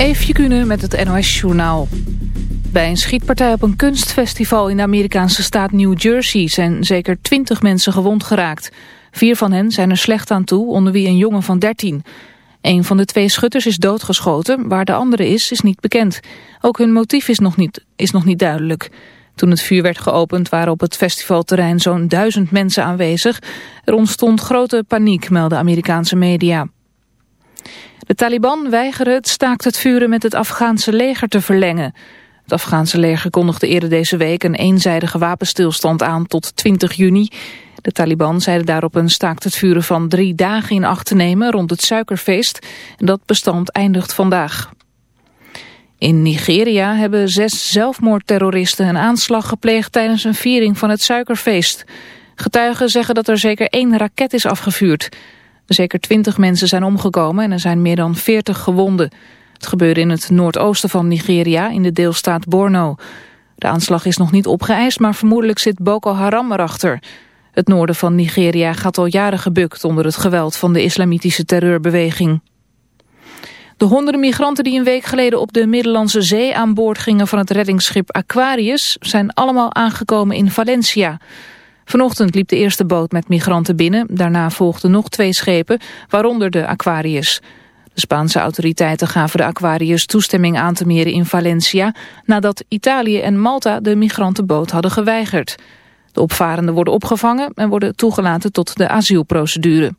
Eefje Kunnen met het NOS-journaal. Bij een schietpartij op een kunstfestival in de Amerikaanse staat New Jersey... zijn zeker twintig mensen gewond geraakt. Vier van hen zijn er slecht aan toe, onder wie een jongen van 13. Een van de twee schutters is doodgeschoten, waar de andere is, is niet bekend. Ook hun motief is nog niet, is nog niet duidelijk. Toen het vuur werd geopend waren op het festivalterrein zo'n duizend mensen aanwezig. Er ontstond grote paniek, melden Amerikaanse media. De Taliban weigeren het staakt het vuren met het Afghaanse leger te verlengen. Het Afghaanse leger kondigde eerder deze week een eenzijdige wapenstilstand aan tot 20 juni. De Taliban zeiden daarop een staakt het vuren van drie dagen in acht te nemen rond het suikerfeest. Dat bestand eindigt vandaag. In Nigeria hebben zes zelfmoordterroristen een aanslag gepleegd tijdens een viering van het suikerfeest. Getuigen zeggen dat er zeker één raket is afgevuurd. Zeker twintig mensen zijn omgekomen en er zijn meer dan veertig gewonden. Het gebeurde in het noordoosten van Nigeria in de deelstaat Borno. De aanslag is nog niet opgeëist, maar vermoedelijk zit Boko Haram erachter. Het noorden van Nigeria gaat al jaren gebukt onder het geweld van de islamitische terreurbeweging. De honderden migranten die een week geleden op de Middellandse Zee aan boord gingen van het reddingsschip Aquarius zijn allemaal aangekomen in Valencia. Vanochtend liep de eerste boot met migranten binnen. Daarna volgden nog twee schepen, waaronder de Aquarius. De Spaanse autoriteiten gaven de Aquarius toestemming aan te meren in Valencia... nadat Italië en Malta de migrantenboot hadden geweigerd. De opvarenden worden opgevangen en worden toegelaten tot de asielprocedure.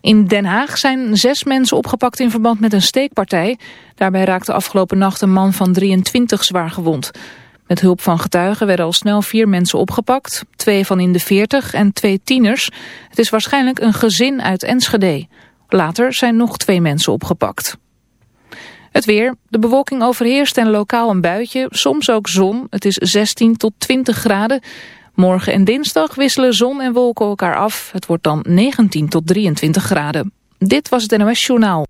In Den Haag zijn zes mensen opgepakt in verband met een steekpartij. Daarbij raakte afgelopen nacht een man van 23 zwaar gewond. Met hulp van getuigen werden al snel vier mensen opgepakt. Twee van in de 40 en twee tieners. Het is waarschijnlijk een gezin uit Enschede. Later zijn nog twee mensen opgepakt. Het weer. De bewolking overheerst en lokaal een buitje. Soms ook zon. Het is 16 tot 20 graden. Morgen en dinsdag wisselen zon en wolken elkaar af. Het wordt dan 19 tot 23 graden. Dit was het NOS Journaal.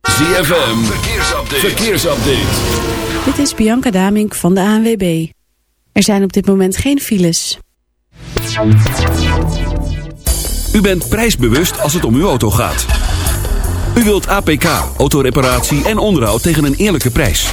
ZFM. Verkeersupdate. Verkeersupdate. Dit is Bianca Damink van de ANWB. Er zijn op dit moment geen files. U bent prijsbewust als het om uw auto gaat. U wilt APK, autoreparatie en onderhoud tegen een eerlijke prijs.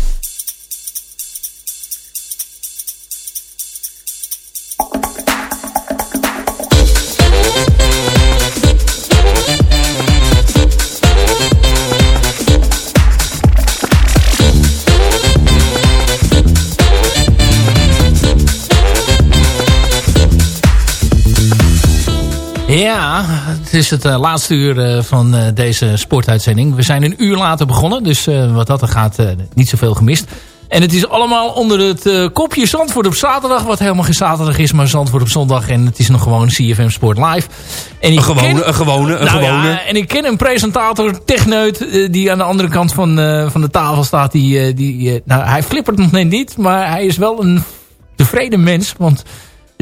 Ja, het is het eh, laatste uur eh, van eh, deze sportuitzending. We zijn een uur later begonnen, dus wat dat er gaat, niet zoveel gemist. En het is allemaal onder het kopje Zandvoort op zaterdag, wat helemaal geen zaterdag is, maar Zandvoort op zondag. En het is nog gewoon CFM Sport Live. En Een gewone, ken- een gewone, een nou gewone. Ja, en ik ken een presentator, techneut, die aan de andere kant van, van de tafel staat. Die, die, nou, hij flippert nog net niet, maar hij is wel een tevreden mens. Want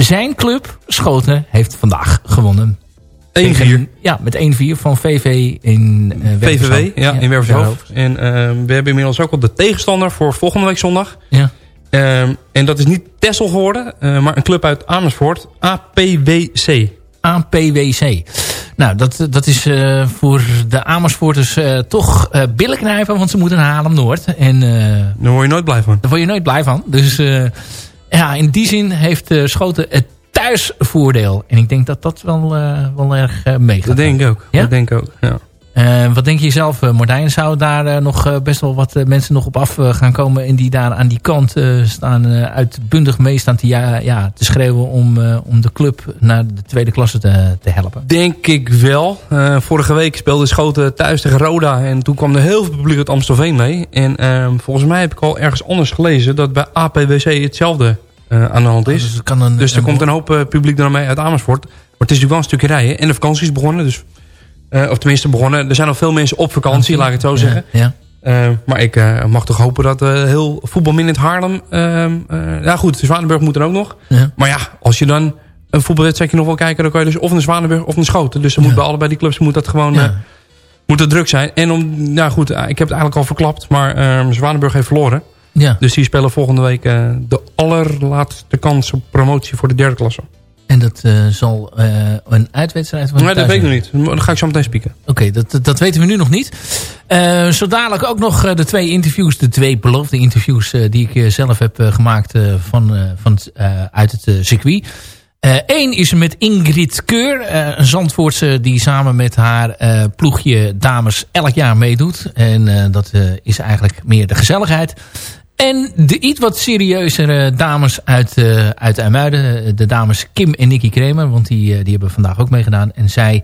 zijn club, Schoten, heeft vandaag gewonnen. 1-4. Tegen- Ja, met 1-4 van VV in eh VVW, ja, in Wervershoofd. En ehm, we hebben inmiddels ook al de tegenstander voor volgende week zondag. Ja. Ehm, en dat is niet Tessel geworden, eh, maar een club uit Amersfoort. APWC. APWC. Nou, dat, dat is eh, voor de Amersfoorters eh, toch eh billen knijpen, want ze moeten naar Haarlem-Noord. En eh, Daar word je nooit blij van. Daar word je nooit blij van. Dus eh, ja, in die zin heeft eh, Schoten het thuisvoordeel. En ik denk dat dat wel, eh, wel erg eh meegaat. Dat denk ik ook. Ja? Dat denk ik ook, ja. Eh, wat denk je zelf, uh, Martijn? Zou daar uh, nog best wel wat mensen nog op af gaan komen... en die daar aan die kant staan uitbundig mee staan te, ja, ja, te schreeuwen... Om, om de club naar de tweede klasse te, te helpen? Denk ik wel. vorige week speelde Schoten thuis tegen Roda... en toen kwam er heel veel publiek uit Amstelveen mee. En ehm, volgens mij heb ik al ergens anders gelezen... dat bij APWC hetzelfde aan de hand is. Oh, dus, kan een, dus er komt een hoop publiek er mee uit Amersfoort... Maar het is natuurlijk wel een stukje rijden. En de vakantie is begonnen. Dus, of tenminste begonnen. Er zijn al veel mensen op vakantie, laat ik het zo zeggen. Ja, ja. Uh, maar ik uh, mag toch hopen dat heel voetbalmin in het Haarlem... Ehm, ja goed, Zwanenburg moet er ook nog. Ja. Maar ja, als je dan een voetbalwedstrijdje nog wil kijken... dan kan je dus of naar Zwanenburg of naar Schoten. Dus dan moet bij allebei die clubs moet dat gewoon... moet het druk zijn. En om, nou goed, ik heb het eigenlijk al verklapt. Maar ehm, Zwanenburg heeft verloren. Ja. Dus die spelen volgende week de allerlaatste kans op promotie voor de derde klasse. En dat uh, zal uh, een uitwedstrijd worden? Nee, dat weet ik nog niet. Dan ga ik zo meteen spieken. Oké, okay, dat, dat weten we nu nog niet. Uh, zo dadelijk ook nog de twee interviews, de twee beloofde interviews die ik zelf heb gemaakt van, van, uit het circuit. Eén is met Ingrid Keur, een Zandvoortse die samen met haar ploegje dames elk jaar meedoet. En dat is eigenlijk meer de gezelligheid. En de iets wat serieuzere dames uit, uh, uit IJmuiden. De dames Kim en Nicky Kramer. Want die, uh, die hebben vandaag ook meegedaan. En zij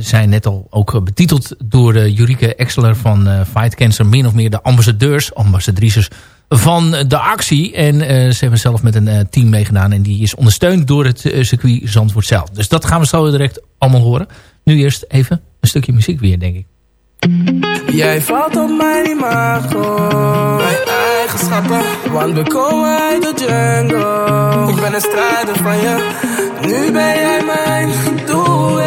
zijn net al ook betiteld door uh, Jurike Exeler van Fight Cancer. Min of meer de ambassadeurs, ambassadrices van de actie. En ze hebben zelf met een team meegedaan. En die is ondersteund door het circuit Zandvoort zelf. Dus dat gaan we zo direct allemaal horen. Nu eerst even een stukje muziek weer, denk ik. Jij valt op mijn imago Want we komen uit de jungle. Ik ben een strijder van je. Nu ben jij mijn doelwit.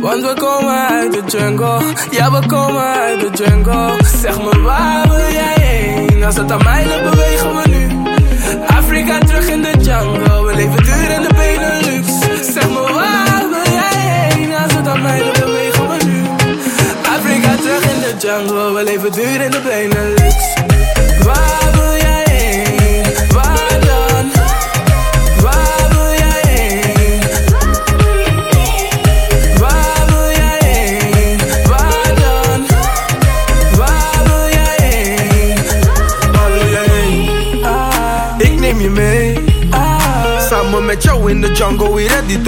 Want we komen uit de jungle. Ja we komen uit de jungle. Zeg me waar wil jij heen? Als het aan mij ligt bewegen we nu. Afrika terug in de jungle. We leven duur in de Benelux. Zeg me waar wil jij heen? Als het aan mij ligt bewegen we nu. Afrika terug in de jungle, we leven duur in de Benelux. In de jungle, we ready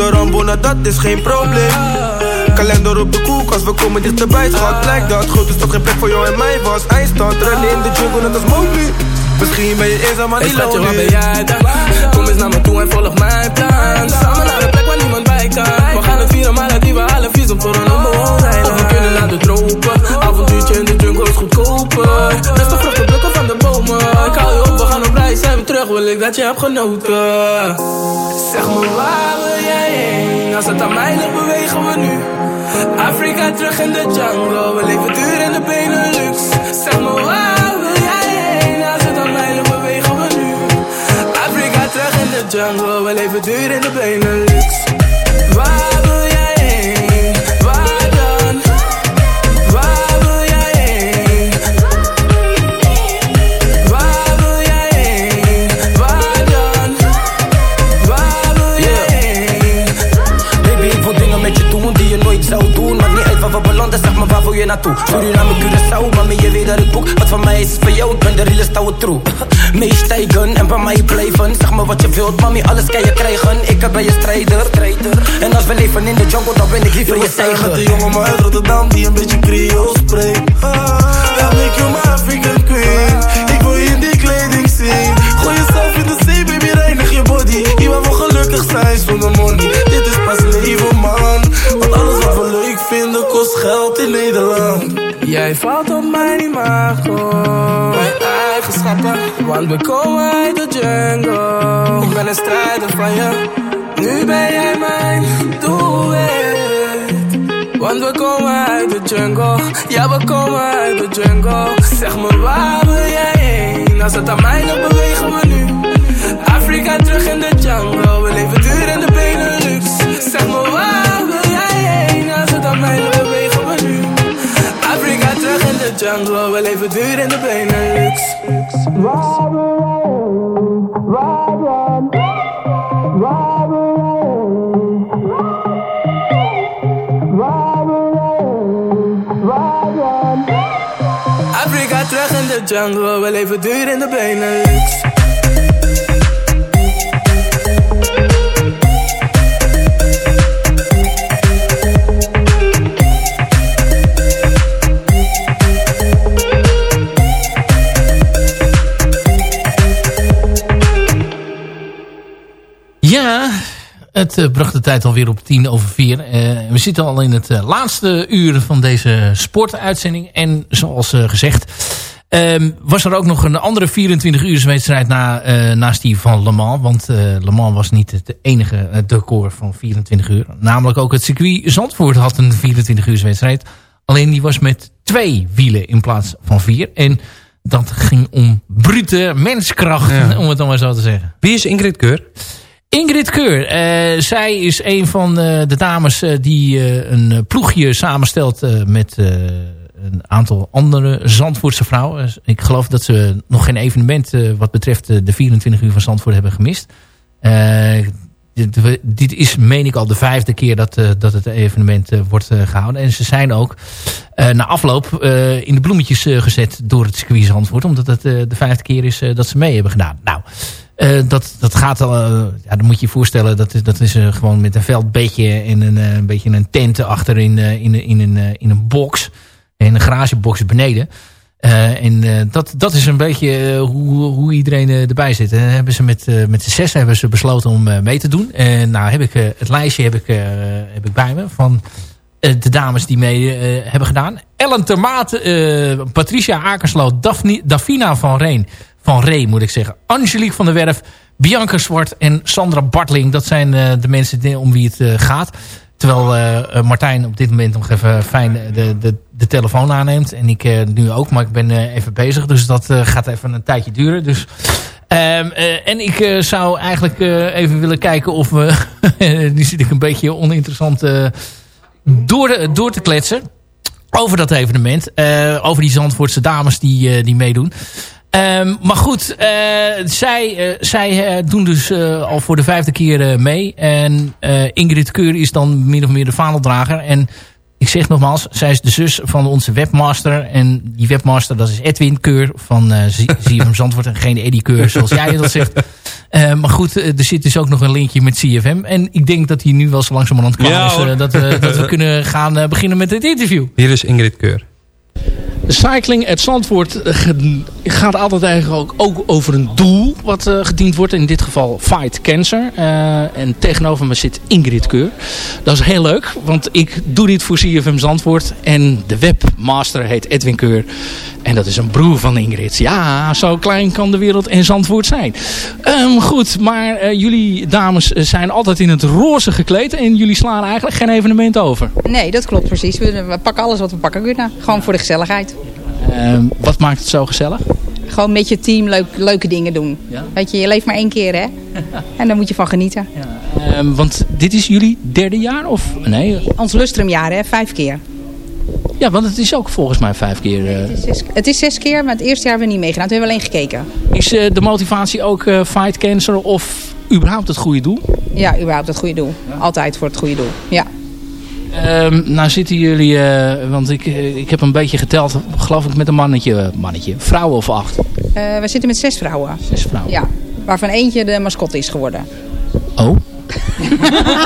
nou dat is geen probleem. Kalender op de koelkast, we komen dichterbij. Schat, blijkt dat groot is toch geen plek voor jou en mij was Eindstand, rennen in de jungle net als Mowgli. Misschien ben je eenzaam, maar niet lonely. waar ben jij dan? Kom eens naar me toe en volg mijn plan. Samen naar een plek waar niemand bij kan. We gaan het vieren, maar die we halen visum voor een one We kunnen naar de tropen Avontuurtje in de jungle is goedkoper. Beste vruchten plukken van de bomen. Ik hou je zijn terug Wil ik dat je hebt genoten Zeg me waar wil jij heen Als het aan mij ligt bewegen we nu Afrika terug in de jungle, we leven duur in de Benelux. Zeg me waar wil jij heen? Als het aan mij ligt, bewegen we nu. Afrika terug in de jungle, we leven duur in de Benelux. Waar wil je naartoe? Suriname, Curaçao, mami, je weet dat ik boek. Wat van mij is van jou, ik ben de realest ouwe true. Meestijgen en bij mij blijven. Zeg me wat je wilt, mami, alles kan je krijgen. Ik ben je strijder. En als we leven in de jungle, dan ben ik liever je tijger. Met de jongen maar uit Rotterdam die een beetje Creool spreekt. Ja, make you my African queen. Ik wil je in die kleding zien. Gooi jezelf in de zee, baby, reinig je body. Hier waar we gelukkig zijn zonder money. Geld in Nederland. Jij valt op mijn imago. Mijn eigen schatten. Want we komen uit de jungle. Ik ben een strijder van je. Nu ben jij mijn doelwit. Want we komen uit de jungle. Ja, we komen uit de jungle. Zeg me waar wil jij heen? Als het aan mij ligt, bewegen we nu. Afrika terug in de jungle. We leven duur in de Benelux. Zeg me de jungle. We leven duur in de Benelux. Afrika terug in de jungle, we leven duur in de Benelux. Het eh, bracht de tijd alweer op tien over vier. Eh, we zitten al in het eh, laatste uur van deze sportuitzending. En zoals gezegd ehm, was er ook nog een andere 24 uur wedstrijd na, naast die van Le Mans. Want eh, Le Mans was niet het enige uh, decor van 24 uur. Namelijk ook het circuit Zandvoort had een 24 uur wedstrijd. Alleen die was met twee wielen in plaats van vier. En dat ging om brute menskracht, Ja. om het dan maar zo te zeggen. Wie is Ingrid Keur? Ingrid Keur. eh, zij is een van eh, de dames eh, die een ploegje samenstelt met een aantal andere Zandvoortse vrouwen. Ik geloof dat ze nog geen evenement wat betreft de 24 uur van Zandvoort hebben gemist. Dit, dit is, meen ik, al de vijfde keer dat, dat het evenement wordt eh, gehouden. En ze zijn ook na afloop in de bloemetjes gezet door het circuit Zandvoort. Omdat het de vijfde keer is dat ze mee hebben gedaan. Nou, eh, dat, dat gaat al, eh, ja, dan moet je je voorstellen, dat is, dat is eh, gewoon met een veldbedje en een, een beetje een tent achter in, in, in, een, in een box. En een garagebox beneden. En dat, dat is een beetje hoe, hoe iedereen erbij zit. En hebben ze met, met z'n zes hebben ze besloten om mee te doen. En nou heb ik het lijstje heb ik, heb ik bij me van de dames die mee hebben gedaan. Ellen Termaat, Patricia Akersloot, Daphne, van Reen, van Ree moet ik zeggen. Angelique van der Werf, Bianca Zwart en Sandra Bartling. Dat zijn eh, de mensen om wie het eh, gaat. Terwijl eh, Martijn op dit moment nog even fijn de, de, de telefoon aanneemt. En ik nu ook, maar ik ben even bezig. Dus dat gaat even een tijdje duren. Dus, ehm, eh, en ik zou eigenlijk even willen kijken of we... nu zit ik een beetje oninteressant door, door te kletsen. Over dat evenement. over die Zandvoortse dames die, die meedoen. Ehm, maar goed, eh, zij, eh, zij eh, doen dus al voor de vijfde keer mee. En Ingrid Keur is dan min of meer de vaandeldrager. En ik zeg nogmaals, zij is de zus van onze webmaster. En die webmaster, dat is Edwin Keur van ZFM Zandvoort. En geen Eddie Keur, zoals jij dat zegt. Maar goed, er zit dus ook nog een linkje met CFM. En ik denk dat hij nu wel zo langzamerhand klaar Ja, is. dat, we, dat we kunnen gaan beginnen met het interview. Hier is Ingrid Keur. Cycling at Zandvoort eh, gaat altijd eigenlijk ook, over een doel wat eh, gediend wordt. In dit geval Fight Cancer. Eh, en tegenover me zit Ingrid Keur. Dat is heel leuk, want ik doe dit voor CFM Zandvoort. En de webmaster heet Edwin Keur. En dat is een broer van Ingrid. Ja, zo klein kan de wereld in Zandvoort zijn. Ehm, goed, maar jullie dames zijn altijd in het roze gekleed. En jullie slaan eigenlijk geen evenement over. Nee, dat klopt precies. We, we pakken alles wat we pakken kunnen. Gewoon voor de gezelligheid. Ehm, wat maakt het zo gezellig? Gewoon met je team leuk, leuke dingen doen. Ja. Weet je, je leeft maar één keer hè. En daar moet je van genieten. Ehm, want dit is jullie derde jaar? Of nee? Ons lustrumjaar hè, vijf keer. Ja, want het is ook volgens mij vijf keer. eh. Zes- het is zes keer, maar het eerste jaar hebben we niet meegedaan. Toen hebben we alleen gekeken. is eh, de motivatie ook eh, fight cancer of überhaupt het goede doel? Ja, überhaupt het goede doel. Altijd voor het goede doel. Ja. Ehm, nou zitten jullie, eh, want ik, eh, ik heb een beetje geteld, geloof ik met een mannetje, mannetje vrouwen of acht. Eh, we zitten met zes vrouwen. Zes vrouwen. Ja. Waarvan eentje de mascotte is geworden. Oh.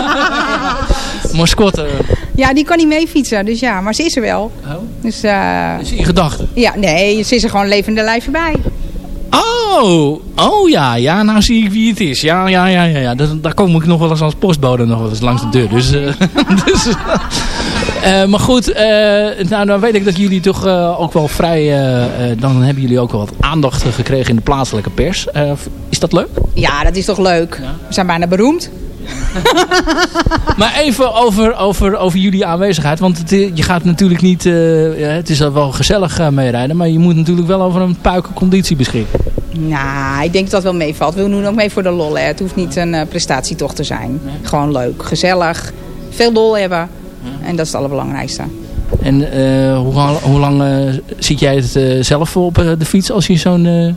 Mascotte. Ja, die kan niet mee fietsen. Dus ja, maar ze is er wel. Oh. Dus eh, Is in gedachten. ja, nee, ze is er gewoon levende lijf bij. Oh, oh ja, ja, nou zie ik wie het is. Ja, ja, ja, ja, ja. Daar, daar kom ik nog wel eens als postbode nog wel eens langs de deur. Dus, eh, dus eh, maar goed, eh, nou dan weet ik dat jullie toch eh, ook wel vrij, eh, eh, dan hebben jullie ook wel wat aandacht eh, gekregen in de plaatselijke pers. Eh, is dat leuk? Ja, dat is toch leuk. We zijn bijna beroemd. Maar even over, over, over jullie aanwezigheid. Want het, eh, je gaat natuurlijk niet... eh, het is wel gezellig uh, meerijden. Maar je moet natuurlijk wel over een puikenconditie beschikken. Nou, ik denk dat dat wel meevalt. We doen ook mee voor de lol. Hè. Het hoeft niet een uh, prestatietocht te zijn. Gewoon leuk, gezellig, veel lol hebben. En dat is het allerbelangrijkste. En uh, hoe, hoe, lang uh, zit jij het zelf op de fiets als je zo'n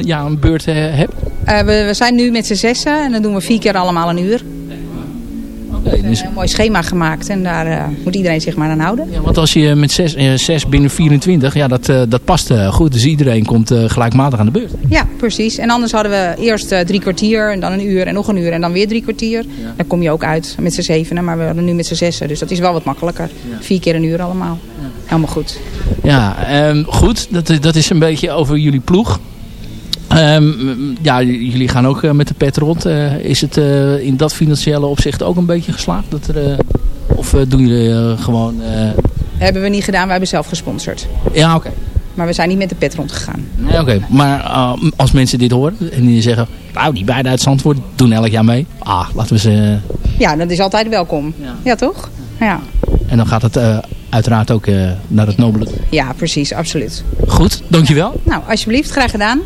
ja, een beurt hebt? We, we, zijn nu met z'n zessen en dan doen we vier keer allemaal een uur. Een mooi schema gemaakt en daar eh, moet iedereen zich maar aan houden. ja, want als je met 6 eh, zes binnen 24, ja, dat, eh, dat past goed. Dus iedereen komt gelijkmatig aan de beurt. Ja, precies. En anders hadden we eerst drie kwartier en dan een uur en nog een uur en dan weer drie kwartier. Dan kom je ook uit met z'n zevenen, maar we hadden nu met z'n zessen. Dus dat is wel wat makkelijker. Vier keer een uur allemaal. Helemaal goed. Ja, ehm, goed. Dat, dat is een beetje over jullie ploeg. Ehm, ja, jullie gaan ook eh, met de pet rond. Eh, is het eh, in dat financiële opzicht ook een beetje geslaagd? Dat er, of doen jullie gewoon... hebben we niet gedaan, wij hebben zelf gesponsord. ja, oké. Maar we zijn niet met de pet rondgegaan. Nee, oké. Maar als mensen dit horen en die zeggen... Nou, die beide uit Zandvoort doen elk jaar mee. Ah, laten we ze... Ja, dat is altijd welkom. Ja, toch? Ja. En dan gaat het uiteraard ook naar het nobele. ja, precies. Absoluut. Goed, dankjewel. Nou, alsjeblieft. Graag gedaan.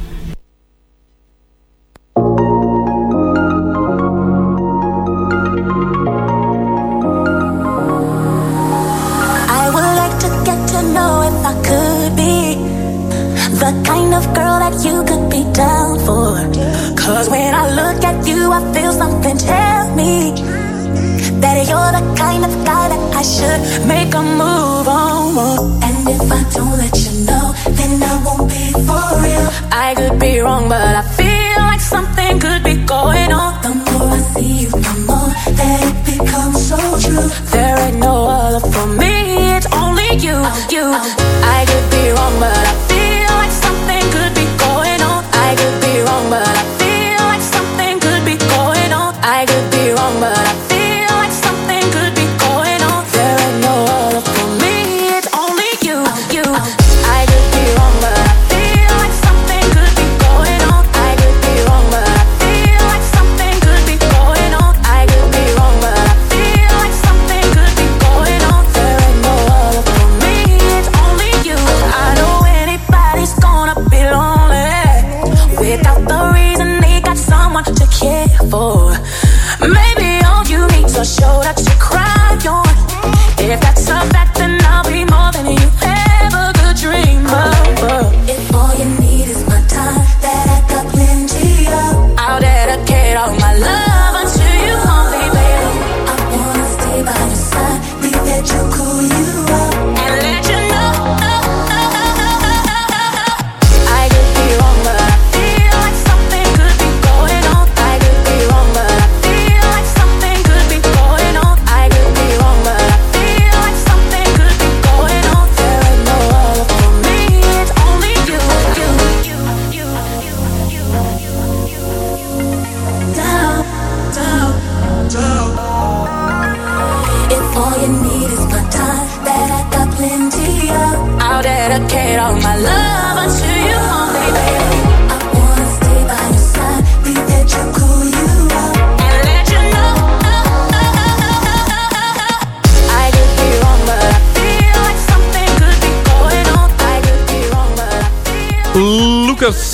The kind of girl that you could be down for. Cause when I look at you, I feel something tell me that you're the kind of guy that I should make a move on. And if I don't let you know, then I won't be for real. I could be wrong, but I feel like something could be going on. The more I see you, the more that it becomes so true. There ain't no other for me, it's only you, you. I could be wrong, but I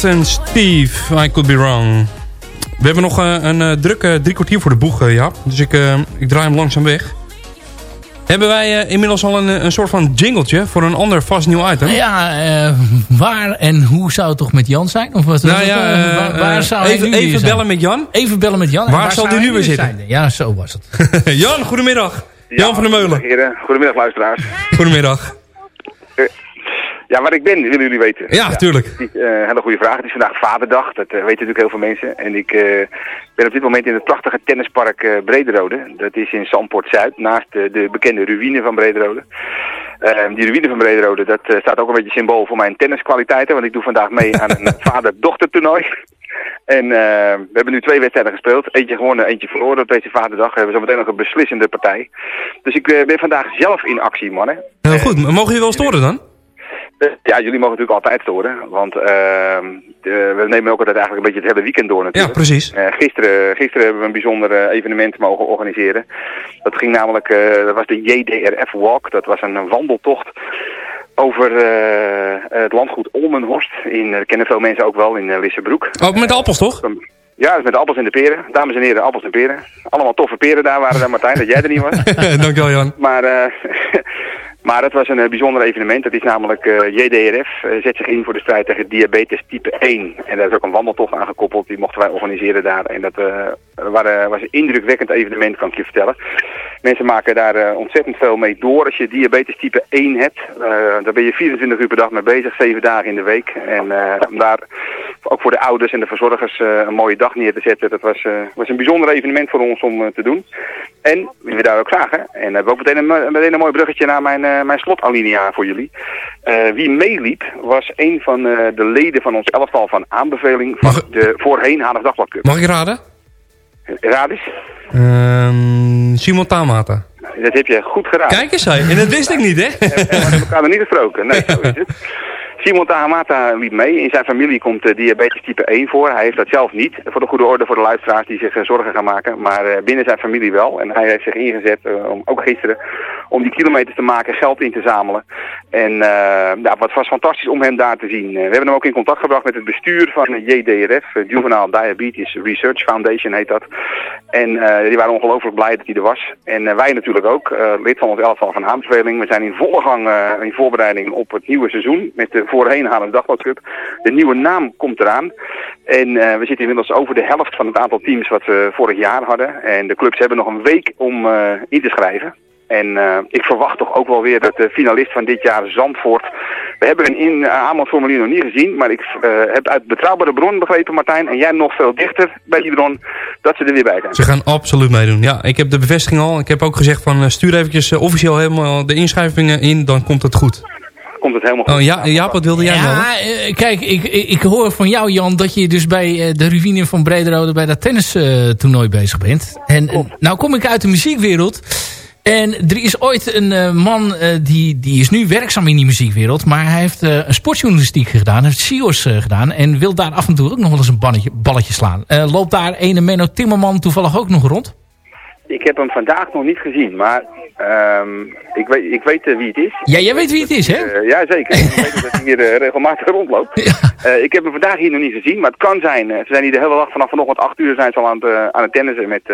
en Steve, I could be wrong. We hebben nog eh, een eh, drukke drie kwartier voor de boeg, eh, Jaap. Dus ik, eh, ik draai hem langzaam weg. Hebben wij eh, inmiddels al een, een soort van jingletje voor een ander vast nieuw item? Ja, eh, waar en hoe zou het toch met Jan zijn? Of wat, Nou wat, ja, waar, waar zou hij even, nu weer even zijn? bellen met Jan. Even bellen met Jan. Waar zal zou die nu hij weer zitten? zijn? Ja, zo was het. Jan, goedemiddag. Jan van der Meulen. Heren, goedemiddag luisteraars. Goedemiddag. Ja, waar ik ben, willen jullie weten. Ja, tuurlijk. Het is, eh, hele goede vraag. Het is vandaag Vaderdag, dat eh, weten natuurlijk heel veel mensen. En ik eh, ben op dit moment in het prachtige tennispark Brederode. Dat is in Zandpoort Zuid, naast de bekende ruïne van Brederode. Eh, die ruïne van Brederode, dat staat ook een beetje symbool voor mijn tenniskwaliteiten. Want ik doe vandaag mee aan een vader-dochter toernooi. En we hebben nu twee wedstrijden gespeeld. Eentje gewonnen, eentje verloren op deze vaderdag. We hebben zometeen nog een beslissende partij. Dus ik ben vandaag zelf in actie, mannen. Heel goed. Mogen je wel storen dan? Ja, jullie mogen natuurlijk altijd storen, want ehm, de- we nemen ook altijd eigenlijk een beetje het hele weekend door natuurlijk. Ja, precies. Eh, gisteren, gisteren hebben we een bijzonder eh, evenement mogen organiseren. Dat ging namelijk, eh, dat was de JDRF Walk, dat was een wandeltocht over het landgoed Olmenhorst. In, dat kennen veel mensen ook wel, in Lissebroek. Oh, met de appels toch? Ja, dat is met de appels en de peren. Dames en heren, appels en peren. Allemaal toffe peren daar waren daar, Martijn, dat jij er niet was. Dankjewel Jan. Maar, maar het was een eh, bijzonder evenement. Dat is namelijk eh, JDRF, eh, zet zich in voor de strijd tegen diabetes type 1. En daar is ook een wandeltocht aan gekoppeld, die mochten wij organiseren daar. En dat eh, waren, was een indrukwekkend evenement, kan ik je vertellen. Mensen maken daar eh, ontzettend veel mee door. Als je diabetes type 1 hebt, uh, daar ben je 24 uur per dag mee bezig, 7 dagen in de week. En uh, om daar ook voor de ouders en de verzorgers een mooie dag neer te zetten, dat was, was een bijzonder evenement voor ons om te doen. En, wie we daar ook zagen, en we hebben ook meteen een, meteen een mooi bruggetje naar mijn, mijn slotalinea voor jullie. wie meeliep, was een van de leden van ons elftal van aanbeveling van de voorheen Hanig Dagblad Cup. Mag ik raden? Raad eens. Um, Simon Tamata. Dat heb je goed gedaan. Kijk eens, en dat wist ik niet, hè? We hebben elkaar nog niet gesproken. Nee, zo is het. Simon Tahamata liep mee. In zijn familie komt uh, diabetes type 1 voor. Hij heeft dat zelf niet, voor de goede orde voor de luisteraars die zich uh, zorgen gaan maken. Maar uh, binnen zijn familie wel. En hij heeft zich ingezet, om, ook gisteren, om die kilometers te maken, geld in te zamelen. En ja, wat was fantastisch om hem daar te zien. we hebben hem ook in contact gebracht met het bestuur van JDRF, Juvenile Diabetes Research Foundation heet dat. En die waren ongelooflijk blij dat hij er was. En wij natuurlijk ook, lid van ons elftal van aanbeveling. We zijn in volle gang in voorbereiding op het nieuwe seizoen met de voorheen Haarlems Dagblad Cup. De nieuwe naam komt eraan. En uh, we zitten inmiddels over de helft van het aantal teams wat we vorig jaar hadden. En de clubs hebben nog een week om uh, in te schrijven. En uh, ik verwacht toch ook wel weer dat de finalist van dit jaar, Zandvoort... We hebben een in aanbodformulier nog niet gezien, maar ik uh, heb uit betrouwbare bron begrepen, Martijn, en jij nog veel dichter bij die bron, dat ze er weer bij zijn. Ze gaan absoluut meedoen. Ja, ik heb de bevestiging al. Ik heb ook gezegd van stuur eventjes officieel helemaal de inschrijvingen in, dan komt het goed komt het helemaal goed. Oh, ja, Jaap, wat wilde jij ja, nou? kijk, ik, ik hoor van jou, Jan, dat je dus bij de ruïne van Brederode bij dat tennistoernooi uh, bezig bent. En Klopt. nou kom ik uit de muziekwereld. En er is ooit een uh, man, uh, die, die is nu werkzaam in die muziekwereld. Maar hij heeft een sportjournalistiek gedaan, heeft CIO's gedaan. En wil daar af en toe ook nog wel eens een balletje, balletje slaan. loopt daar ene Menno Timmerman toevallig ook nog rond? Ik heb hem vandaag nog niet gezien, maar um, ik weet, ik weet uh, wie het is. Ja, jij weet wie het is, hè? Uh, ja, zeker. ik weet dat hij hier uh, regelmatig rondloopt. Ja. ik heb hem vandaag hier nog niet gezien, maar het kan zijn. ze zijn hier de hele dag vanaf vanochtend 8 uur zijn ze al aan het, aan het tennissen met,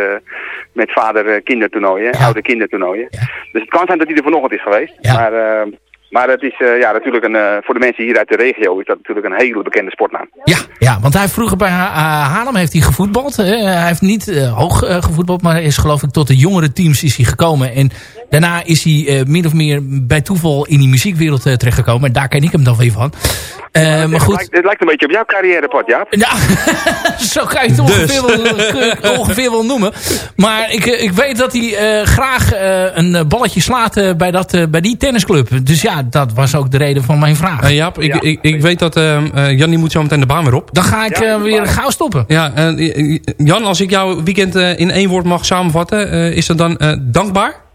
met vader kindertoernooien, ja. oude kindertoernooien. Ja. Dus het kan zijn dat hij er vanochtend is geweest. Maar ehm, maar het is uh, ja, natuurlijk een, uh, voor de mensen hier uit de regio is dat natuurlijk een hele bekende sportnaam. Ja, ja want hij vroeger bij uh, Haarlem heeft hij gevoetbald. hij heeft niet hoog gevoetbald, maar is geloof ik tot de jongere teams is hij gekomen. En daarna is hij min of meer bij toeval in die muziekwereld terechtgekomen. En daar ken ik hem dan weer van. maar, maar goed. Het lijkt, het lijkt, een beetje op jouw carrièrepad, Jaap. Ja, zo kan je het ongeveer, dus. wel, ongeveer wel noemen. Maar ik, ik weet dat hij graag een balletje slaat bij, dat, bij die tennisclub. Dus ja, dat was ook de reden van mijn vraag. Uh, Jaap, ik, ja. ik, ik, weet dat uh, Jan die moet zo meteen de baan weer op. Dan ga ik ja, weer gauw stoppen. Ja, Jan, als ik jouw weekend in één woord mag samenvatten, is dat dan dankbaar?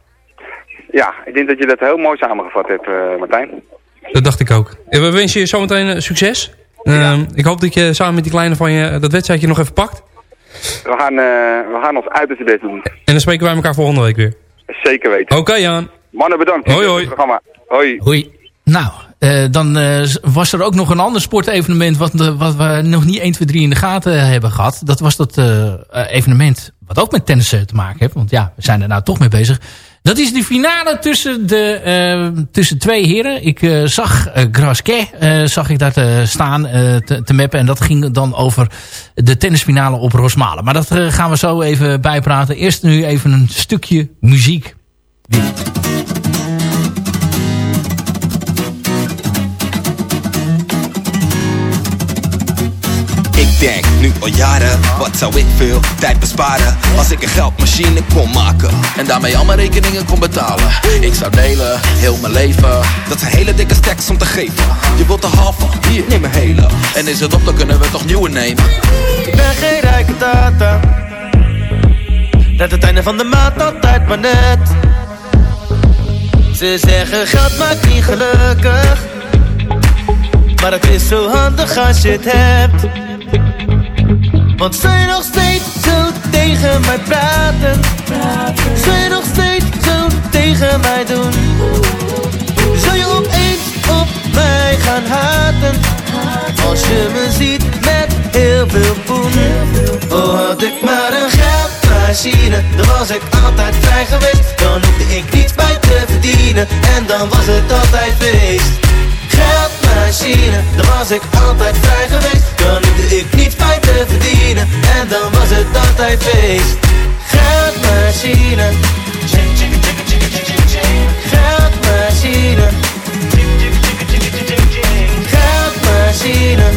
Ja, ik denk dat je dat heel mooi samengevat hebt, Martijn. Dat dacht ik ook. We wensen je zometeen succes. Ja. ik hoop dat je samen met die kleine van je dat wedstrijdje nog even pakt. We gaan, we gaan ons uiterste best doen. En dan spreken wij elkaar volgende week weer. Zeker weten. Oké, okay, Jan. Mannen, bedankt. Hoi, hoi. Programma. Hoi. Hoi. Nou, uh, dan uh, was er ook nog een ander sportevenement... Wat, wat we nog niet 1, 2, 3 in de gaten hebben gehad. Dat was dat uh, evenement wat ook met tennis te maken heeft. Want ja, we zijn er nou toch mee bezig. Dat is de finale tussen, de, tussen twee heren. Ik zag Grasquet zag ik daar te staan te, te mappen. En dat ging dan over de tennisfinale op Rosmalen. Maar dat gaan we zo even bijpraten. Eerst nu even een stukje muziek. denk nu al jaren, wat zou ik veel tijd besparen Als ik een geldmachine kon maken? En daarmee al mijn rekeningen kon betalen. Ik zou delen, heel mijn leven. Dat zijn hele dikke stacks om te geven. Je wilt de halve, hier, neem een hele. En is het op, dan kunnen we toch nieuwe nemen. Ik ben geen rijke tata. Dat het einde van de maand altijd maar net. Ze zeggen geld maakt niet gelukkig. Maar het is zo handig als je het hebt want zij nog steeds zo tegen mij praten, praten. Zij nog steeds zo tegen mij doen. Zou je opeens op mij gaan haten? Als je me ziet met heel veel poen. Oh had ik maar een geldmachine Dan was ik altijd vrij geweest. Dan hoefde ik niets bij te verdienen En dan was het altijd feest dan was ik altijd vrij geweest. Dan hoefde ik niet fijn te verdienen. En dan was het altijd feest. Geldmachine. Geldmachine. Geldmachine.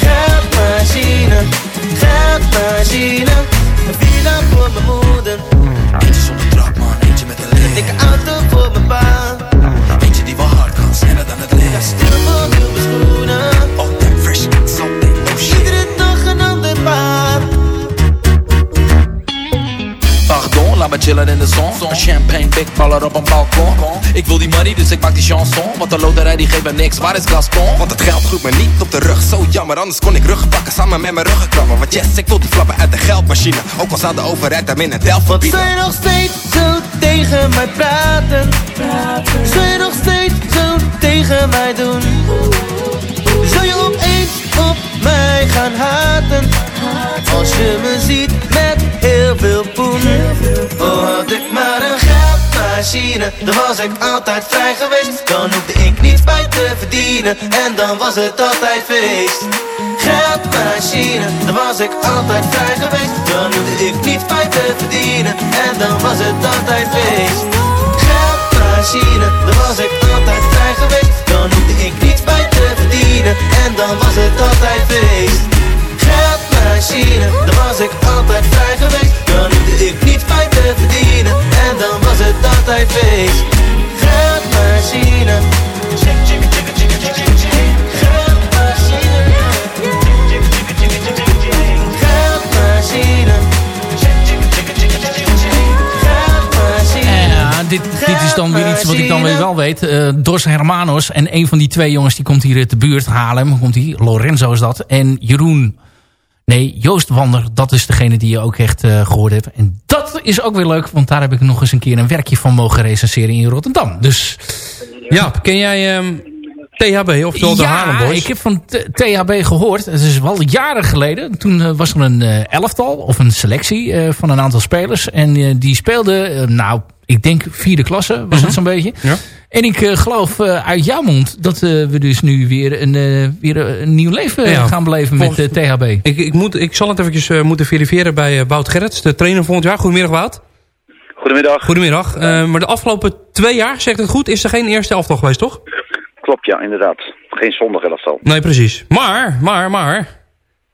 Geldmachine. Geldmachine. Een villa voor mijn moeder. Eentje zonder trap man, eentje met een licht Dikke auto voor mijn baan chillen in de zon. Zo'n champagne baller op een balkon. Ik wil die money, dus ik maak die chanson. Want de loterij die geeft me niks, waar is Gaston? Want het geld groeit me niet op de rug, zo jammer. Anders kon ik rug pakken samen met mijn ruggenkrabben. Want yes, ik wil die flappen uit de geldmachine. Ook al zou de overheid hem in het delft verbieden. Nog steeds zo tegen mij praten. praten. Zij nog steeds tegen mij doen? Zou je opeens op mij gaan haten? Als je me ziet met heel veel poen. Oh, had ik maar een geldmachine Dan was ik altijd vrij geweest. Dan hoefde ik niet bij te verdienen En dan was het altijd feest. Geldmachine, dan was ik altijd vrij geweest. Dan hoefde ik niet bij te verdienen En dan was het altijd feest. Geldmachine, dan was ik Eh Dos Hermanos en een van die twee jongens die komt hier uit de buurt. Haarlem komt hier. Lorenzo is dat. En Jeroen... Nee, Joost Wander, dat is degene die je ook echt eh, gehoord hebt. En dat is ook weer leuk, want daar heb ik nog eens een keer een werkje van mogen recenseren in Rotterdam. Dus Ja, ken jij ehm, THB, oftewel de Haarlem Boys? ik heb van THB gehoord. Het is wel jaren geleden. Toen eh, was er een elftal of een selectie van een aantal spelers. En die speelden, nou, ik denk vierde klasse was het zo'n beetje. Ja. En ik eh, geloof eh, uit jouw mond dat eh, we dus nu weer een, eh, weer een nieuw leven Ja. gaan beleven met Volgens- THB. Ik, ik, moet, ik zal het eventjes moeten verifiëren bij Wout Gerrits, de trainer volgend jaar. Goedemiddag Wout. Goedemiddag. Goedemiddag. Eh, maar de afgelopen twee jaar, zegt het goed, is er geen eerste elftal geweest, toch? Klopt, ja, inderdaad. Geen zondag elftal. Nee, precies. Maar, maar, maar,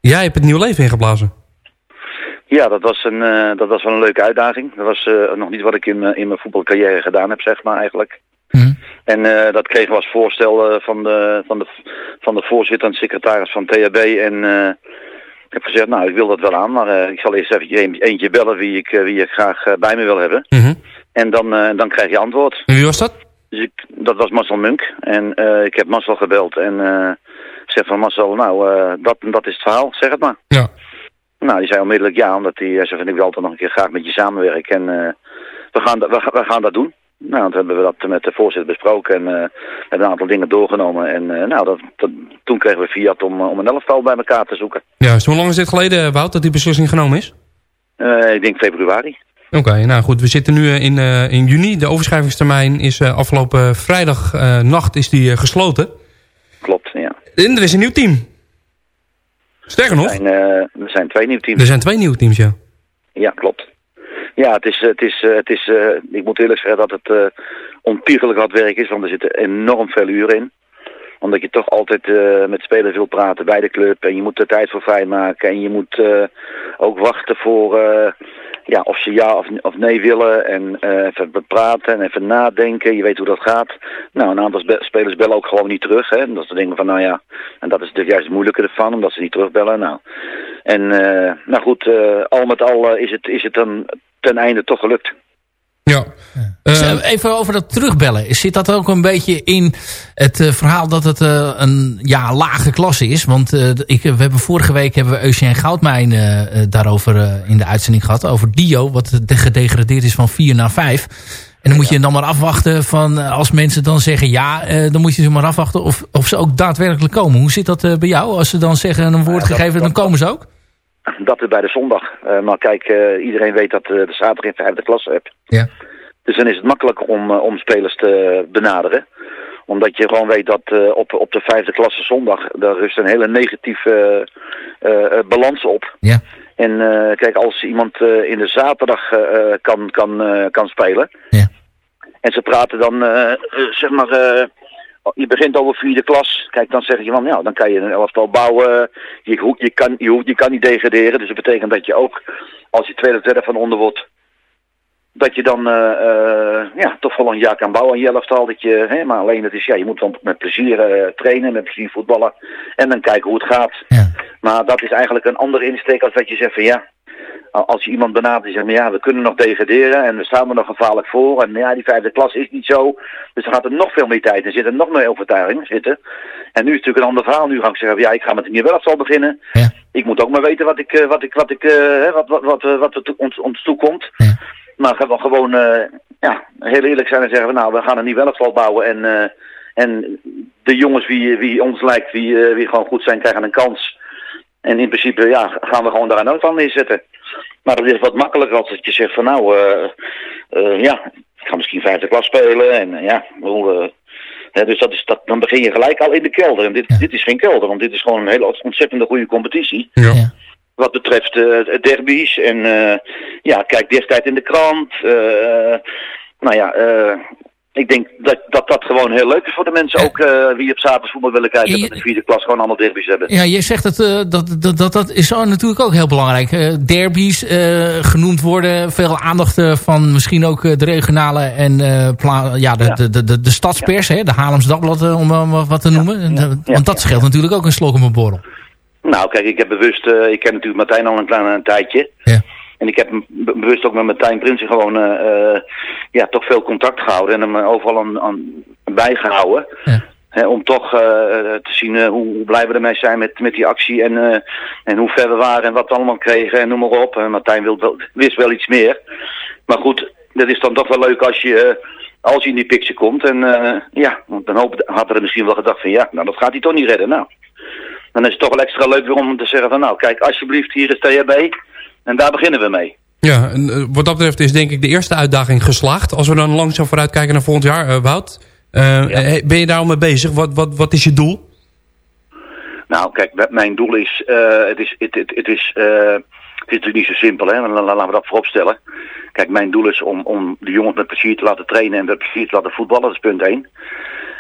jij hebt het nieuw leven ingeblazen. Ja, dat was, een, eh, dat was wel een leuke uitdaging. Dat was eh, nog niet wat ik in, mijn- in mijn voetbalcarrière gedaan heb, zeg maar, eigenlijk. En eh, dat kregen we als voorstel eh, van, de, van, de, van de voorzitter en secretaris van THB. En eh, ik heb gezegd, nou, ik wil dat wel aan, maar ik zal eerst even een, eentje bellen wie ik, wie ik graag bij me wil hebben. En dan, dan krijg je antwoord. En wie was dat? Dus ik, dat was Marcel Munk. En ik heb Marcel gebeld en zeg van Marcel, nou, dat, dat is het verhaal, zeg het maar. Ja. Nou, die zei onmiddellijk ja, omdat hij zei van ik wil altijd nog een keer graag met je samenwerken. En we, gaan, we, gaan- we gaan dat doen. Nou, dan hebben we dat met de voorzitter besproken en eh, hebben een aantal dingen doorgenomen. En eh, nou, dat, dat- toen kregen we Fiat om, eh, om een elftal bij elkaar te zoeken. Ja, hoe lang is dit geleden, Wout, dat die beslissing genomen is? Ik denk februari. Oké, nou goed, we zitten nu in, in juni. De overschrijvingstermijn is afgelopen vrijdag eh, nacht is die, gesloten. Klopt, ja. En er is een nieuw team. Sterker nog, Er zijn, er zijn twee nieuwe teams. er zijn twee nieuwe teams, ja. Ja, klopt. Ja, het is, het is, eh, het is eh, ik moet eerlijk zeggen dat het ontiegelijk hard werk is, want er zitten enorm veel uren in. Omdat je toch altijd met spelers wil praten bij de club en je moet er tijd voor vrijmaken. En je moet ook wachten voor ja, of ze ja of, of nee willen en even praten en even nadenken. Je weet hoe dat gaat. Nou, een aantal spe- spelers bellen ook gewoon niet terug. Hè? Dat ze denken van nou ja, en dat is de juist het moeilijke ervan, omdat ze niet terugbellen. Nou, en nou goed, al met al is het, is het dan ten einde toch gelukt. Ja. Dus, eh, even over dat terugbellen. Zit dat ook een beetje in het eh, verhaal dat het eh, een ja, lage klasse is? Want eh, ik, we hebben vorige week hebben we Eugène Goudmijn daarover eh, in de uitzending gehad. Over Dio, wat de- gedegradeerd is van 4 naar 5. En dan moet je dan maar afwachten van als mensen dan zeggen ja, eh, dan moet je ze maar afwachten of, of ze ook daadwerkelijk komen. Hoe zit dat eh, bij jou? Als ze dan zeggen een woord gegeven, dan komen ze ook? Dat is bij de zondag. Eh, maar kijk, eh, iedereen weet dat eh, de zaterdag in vijfde klasse hebt. Ja. Dus dan is het makkelijker om, om spelers te benaderen. Omdat je gewoon weet dat op, op de vijfde klasse zondag, daar rust een hele negatieve balans op. Ja. En kijk, als iemand in de zaterdag kan, kan, kan spelen. Ja. En ze praten dan, zeg maar, je begint over vierde klas. Kijk, dan zeg je van, ja, dan kan je een elftal bouwen. Je, je, kan, je, je kan niet degraderen. Dus dat betekent dat je ook, als je tweede of derde van onder wordt, dat je dan eh, eh, ja, toch wel een jaar kan bouwen aan je elftal. Dat je, hè, maar alleen het is, ja, je moet dan met plezier eh, trainen, met plezier voetballen. En dan kijken hoe het gaat. Maar dat is eigenlijk een andere insteek als dat je zegt van ja, als je iemand benadert die zegt, maar ja, we kunnen nog degraderen en we staan er nog gevaarlijk voor. En ja, die vijfde klas is niet zo. Dus dan gaat er nog veel meer tijd in zitten, nog meer overtuiging zitten. En nu is het natuurlijk een ander verhaal. Nu ga ik zeggen, ja, ik ga met een nieuwe elftal beginnen. Ik moet ook maar weten wat ik, wat ik, wat ik, wat, wat, wat, wat er to- ons, ons toekomt. Maar gewoon, gewoon eh, ja, heel eerlijk zijn en zeggen, we, nou, we gaan een nieuwe elftal bouwen en, eh, en de jongens wie, wie ons lijkt, wie, eh, wie gewoon goed zijn, krijgen een kans. En in principe ja, gaan we gewoon daar een elftal neerzetten. Maar dat is wat makkelijker als dat je zegt van nou, eh, eh, ja, ik ga misschien vijfde klas spelen. En ja, ik bedoel, eh, hè, dus dat is, dat, dan begin je gelijk al in de kelder. En dit, dit is geen kelder, want dit is gewoon een hele ontzettende goede competitie. Wat betreft eh derbies. En eh, ja, kijk destijds in de krant. eh, nou ja, ik denk dat, dat dat gewoon heel leuk is voor de mensen. Ook eh, wie op zaterdag voetbal willen kijken. Dat de vierde klas gewoon allemaal derbies hebben. Ja, je zegt dat, dat, dat, dat, dat is zo natuurlijk ook heel belangrijk. Eh, derbies genoemd worden, veel aandacht van misschien ook de regionale en eh, pla- ja, de, de, de, de, de stadspers, hè, de Haarlems Dagblad om wat te noemen. En, Want dat scheelt natuurlijk ook een slok op een borrel. Nou, kijk, ik heb bewust, eh, ik ken natuurlijk Martijn al een klein een tijdje. En ik heb bewust ook met Martijn Prinsen gewoon, eh, eh, ja, toch veel contact gehouden en hem overal aan, aan bijgehouden. Hè, om toch te zien hoe, blij we ermee zijn met, met die actie en, en hoe ver we waren en wat we allemaal kregen en noem maar op. En Martijn wil, wel- wist wel iets meer. Maar goed, dat is dan toch wel leuk als je, als je in die picture komt. En ja, want dan hoop, had er misschien wel gedacht van ja, nou dat gaat hij toch niet redden. Nou, dan is het toch wel extra leuk weer om te zeggen van nou kijk, alsjeblieft hier is THB en daar beginnen we mee. Ja, en, eh, wat dat betreft is denk ik de eerste uitdaging geslaagd. Als we dan langzaam vooruit kijken naar volgend jaar, eh, Wout. eh, Ben je daar al mee bezig? Wat, wat, wat is je doel? Nou, kijk, mijn doel is, het is, het, het, het is, het is natuurlijk niet zo simpel, hè. La- la- Laten we dat vooropstellen. Kijk, mijn doel is om, om de jongens met plezier te laten trainen en met plezier te laten voetballen. Dat is punt één.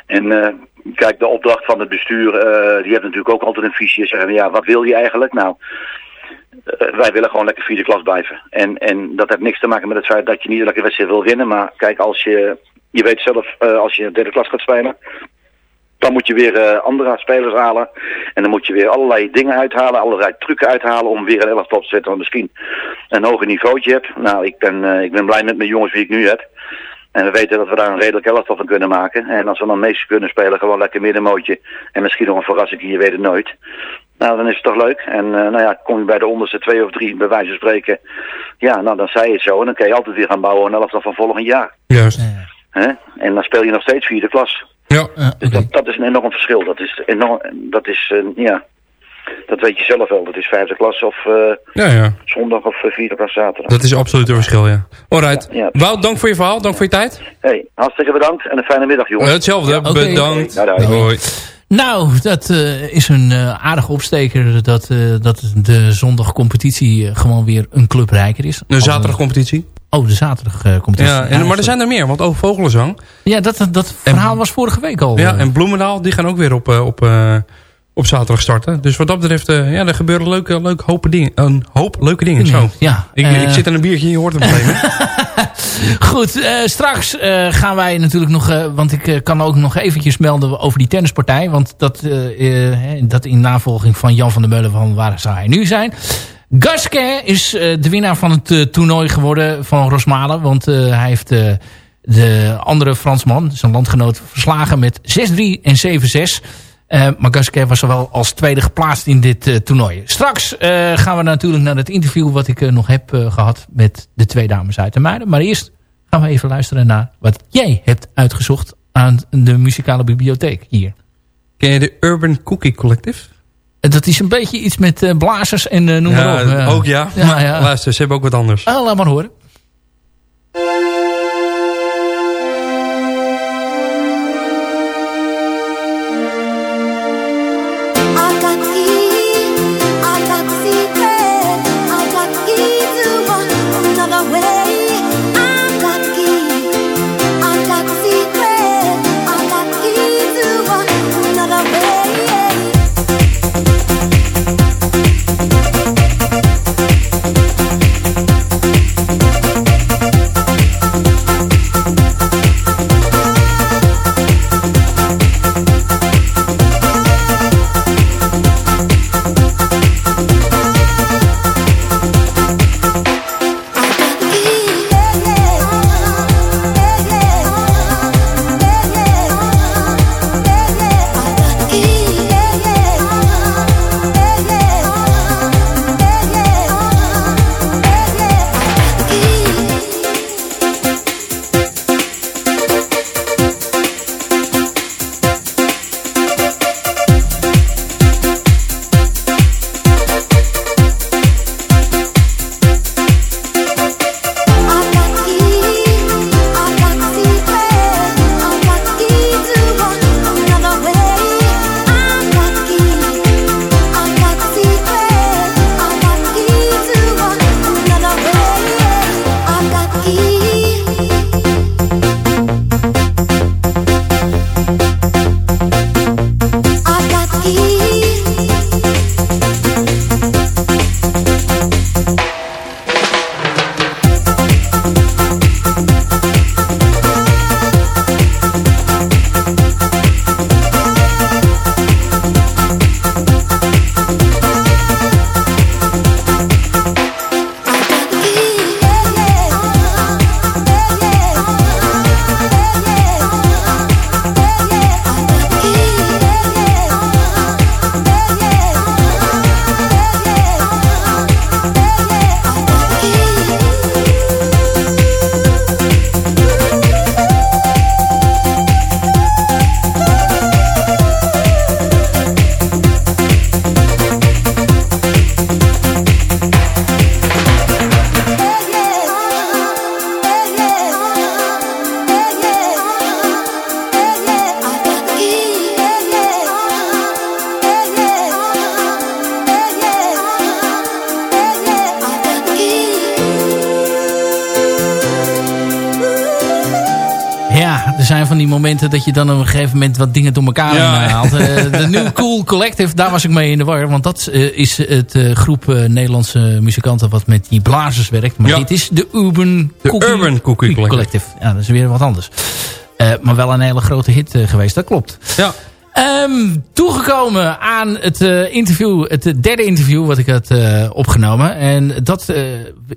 En eh, kijk, de opdracht van het bestuur, eh, die heeft natuurlijk ook altijd een visie. En zeggen, ja, wat wil je eigenlijk? Nou, eh, wij willen gewoon lekker vierde klas blijven. En, en dat heeft niks te maken met het feit dat je niet elke wedstrijd wil winnen. Maar kijk, als je, je weet zelf, als je derde klas gaat spelen, dan moet je weer eh, andere spelers halen. En dan moet je weer allerlei dingen uithalen, allerlei trucken uithalen om weer een elftal te zetten. Want misschien een hoger niveautje hebt. Nou, ik ben, eh, ik ben blij met mijn jongens die ik nu heb. En we weten dat we daar een redelijk elftal van kunnen maken. En als we dan meestal kunnen spelen, gewoon lekker middenmootje. En misschien nog een verrassing, je weet het nooit. Nou, dan is het toch leuk. En eh, nou ja, kom je bij de onderste twee of drie, bij wijze van spreken. Ja, nou dan zei je het zo. En dan kan je altijd weer gaan bouwen aan een elftal van volgend jaar. Juist. Hè? En dan speel je nog steeds vierde klas. Ja. Dus dat, dat is een enorm verschil. Dat is enorm, dat is, eh, ja, dat weet je zelf wel. Dat is vijfde klas of eh, Ja, ja. zondag of eh, vierde klas zaterdag. Dat is absoluut een verschil, ja. Alright. Ja, ja. Wout, dank voor je verhaal. Dank voor je tijd. Hey, hartstikke bedankt en een fijne middag, jongens. Eh, hetzelfde. Bedankt. Daar. Hoi. Nou, dat eh, is een eh, aardige opsteker dat, eh, dat de zondagcompetitie gewoon weer een club rijker is. De zaterdagcompetitie. Oh, de zaterdagcompetitie. Ja, en, maar er zijn er meer, want ook Vogelenzang. Ja, dat, dat verhaal was vorige week al. Ja, en Bloemendaal, die gaan ook weer op, op, eh, op zaterdag starten. Dus wat dat betreft, eh, ja, er gebeuren leuke, leuke hopen dingen, een hoop leuke dingen. Zo. Ja, Ik, eh, ik zit aan een biertje, je hoort het hè? Goed, eh, straks eh, gaan wij natuurlijk nog... eh, want ik eh, kan ook nog eventjes melden over die tennispartij. Want dat, eh, eh, dat in navolging van Jan van der Meulen van waar zou hij nu zijn. Gasquet is eh, de winnaar van het eh, toernooi geworden van Rosmalen. Want eh, hij heeft eh, de andere Fransman, zijn landgenoot, verslagen met 6-3 en 7-6. Eh, maar Gasquet was zowel als tweede geplaatst in dit eh, toernooi. Straks eh, gaan we natuurlijk naar het interview wat ik nog heb eh, gehad met de twee dames uit de Muiden. Maar eerst gaan we even luisteren naar wat jij hebt uitgezocht aan de muzikale bibliotheek hier. Ken je de Urban Cookie Collective? Dat is een beetje iets met blazers en noem maar op. Ja, ook ja. Ja, Maar ja. Luister, ze hebben ook wat anders. Ah, laat maar horen. Dat je dan op een gegeven moment wat dingen door elkaar Ja. heen haalt. Eh, de New Cool Collective, daar was ik mee in de war. Want dat eh, is het eh, groep eh, Nederlandse muzikanten wat met die blazers werkt. Maar Ja. dit is de Urban De Cookie Urban Cookie Collective. Ja, dat is weer wat anders. Eh, maar wel een hele grote hit eh, geweest, dat klopt. Ja. Ehm, toegekomen aan het eh, interview, het derde interview wat ik had eh, opgenomen. En dat eh,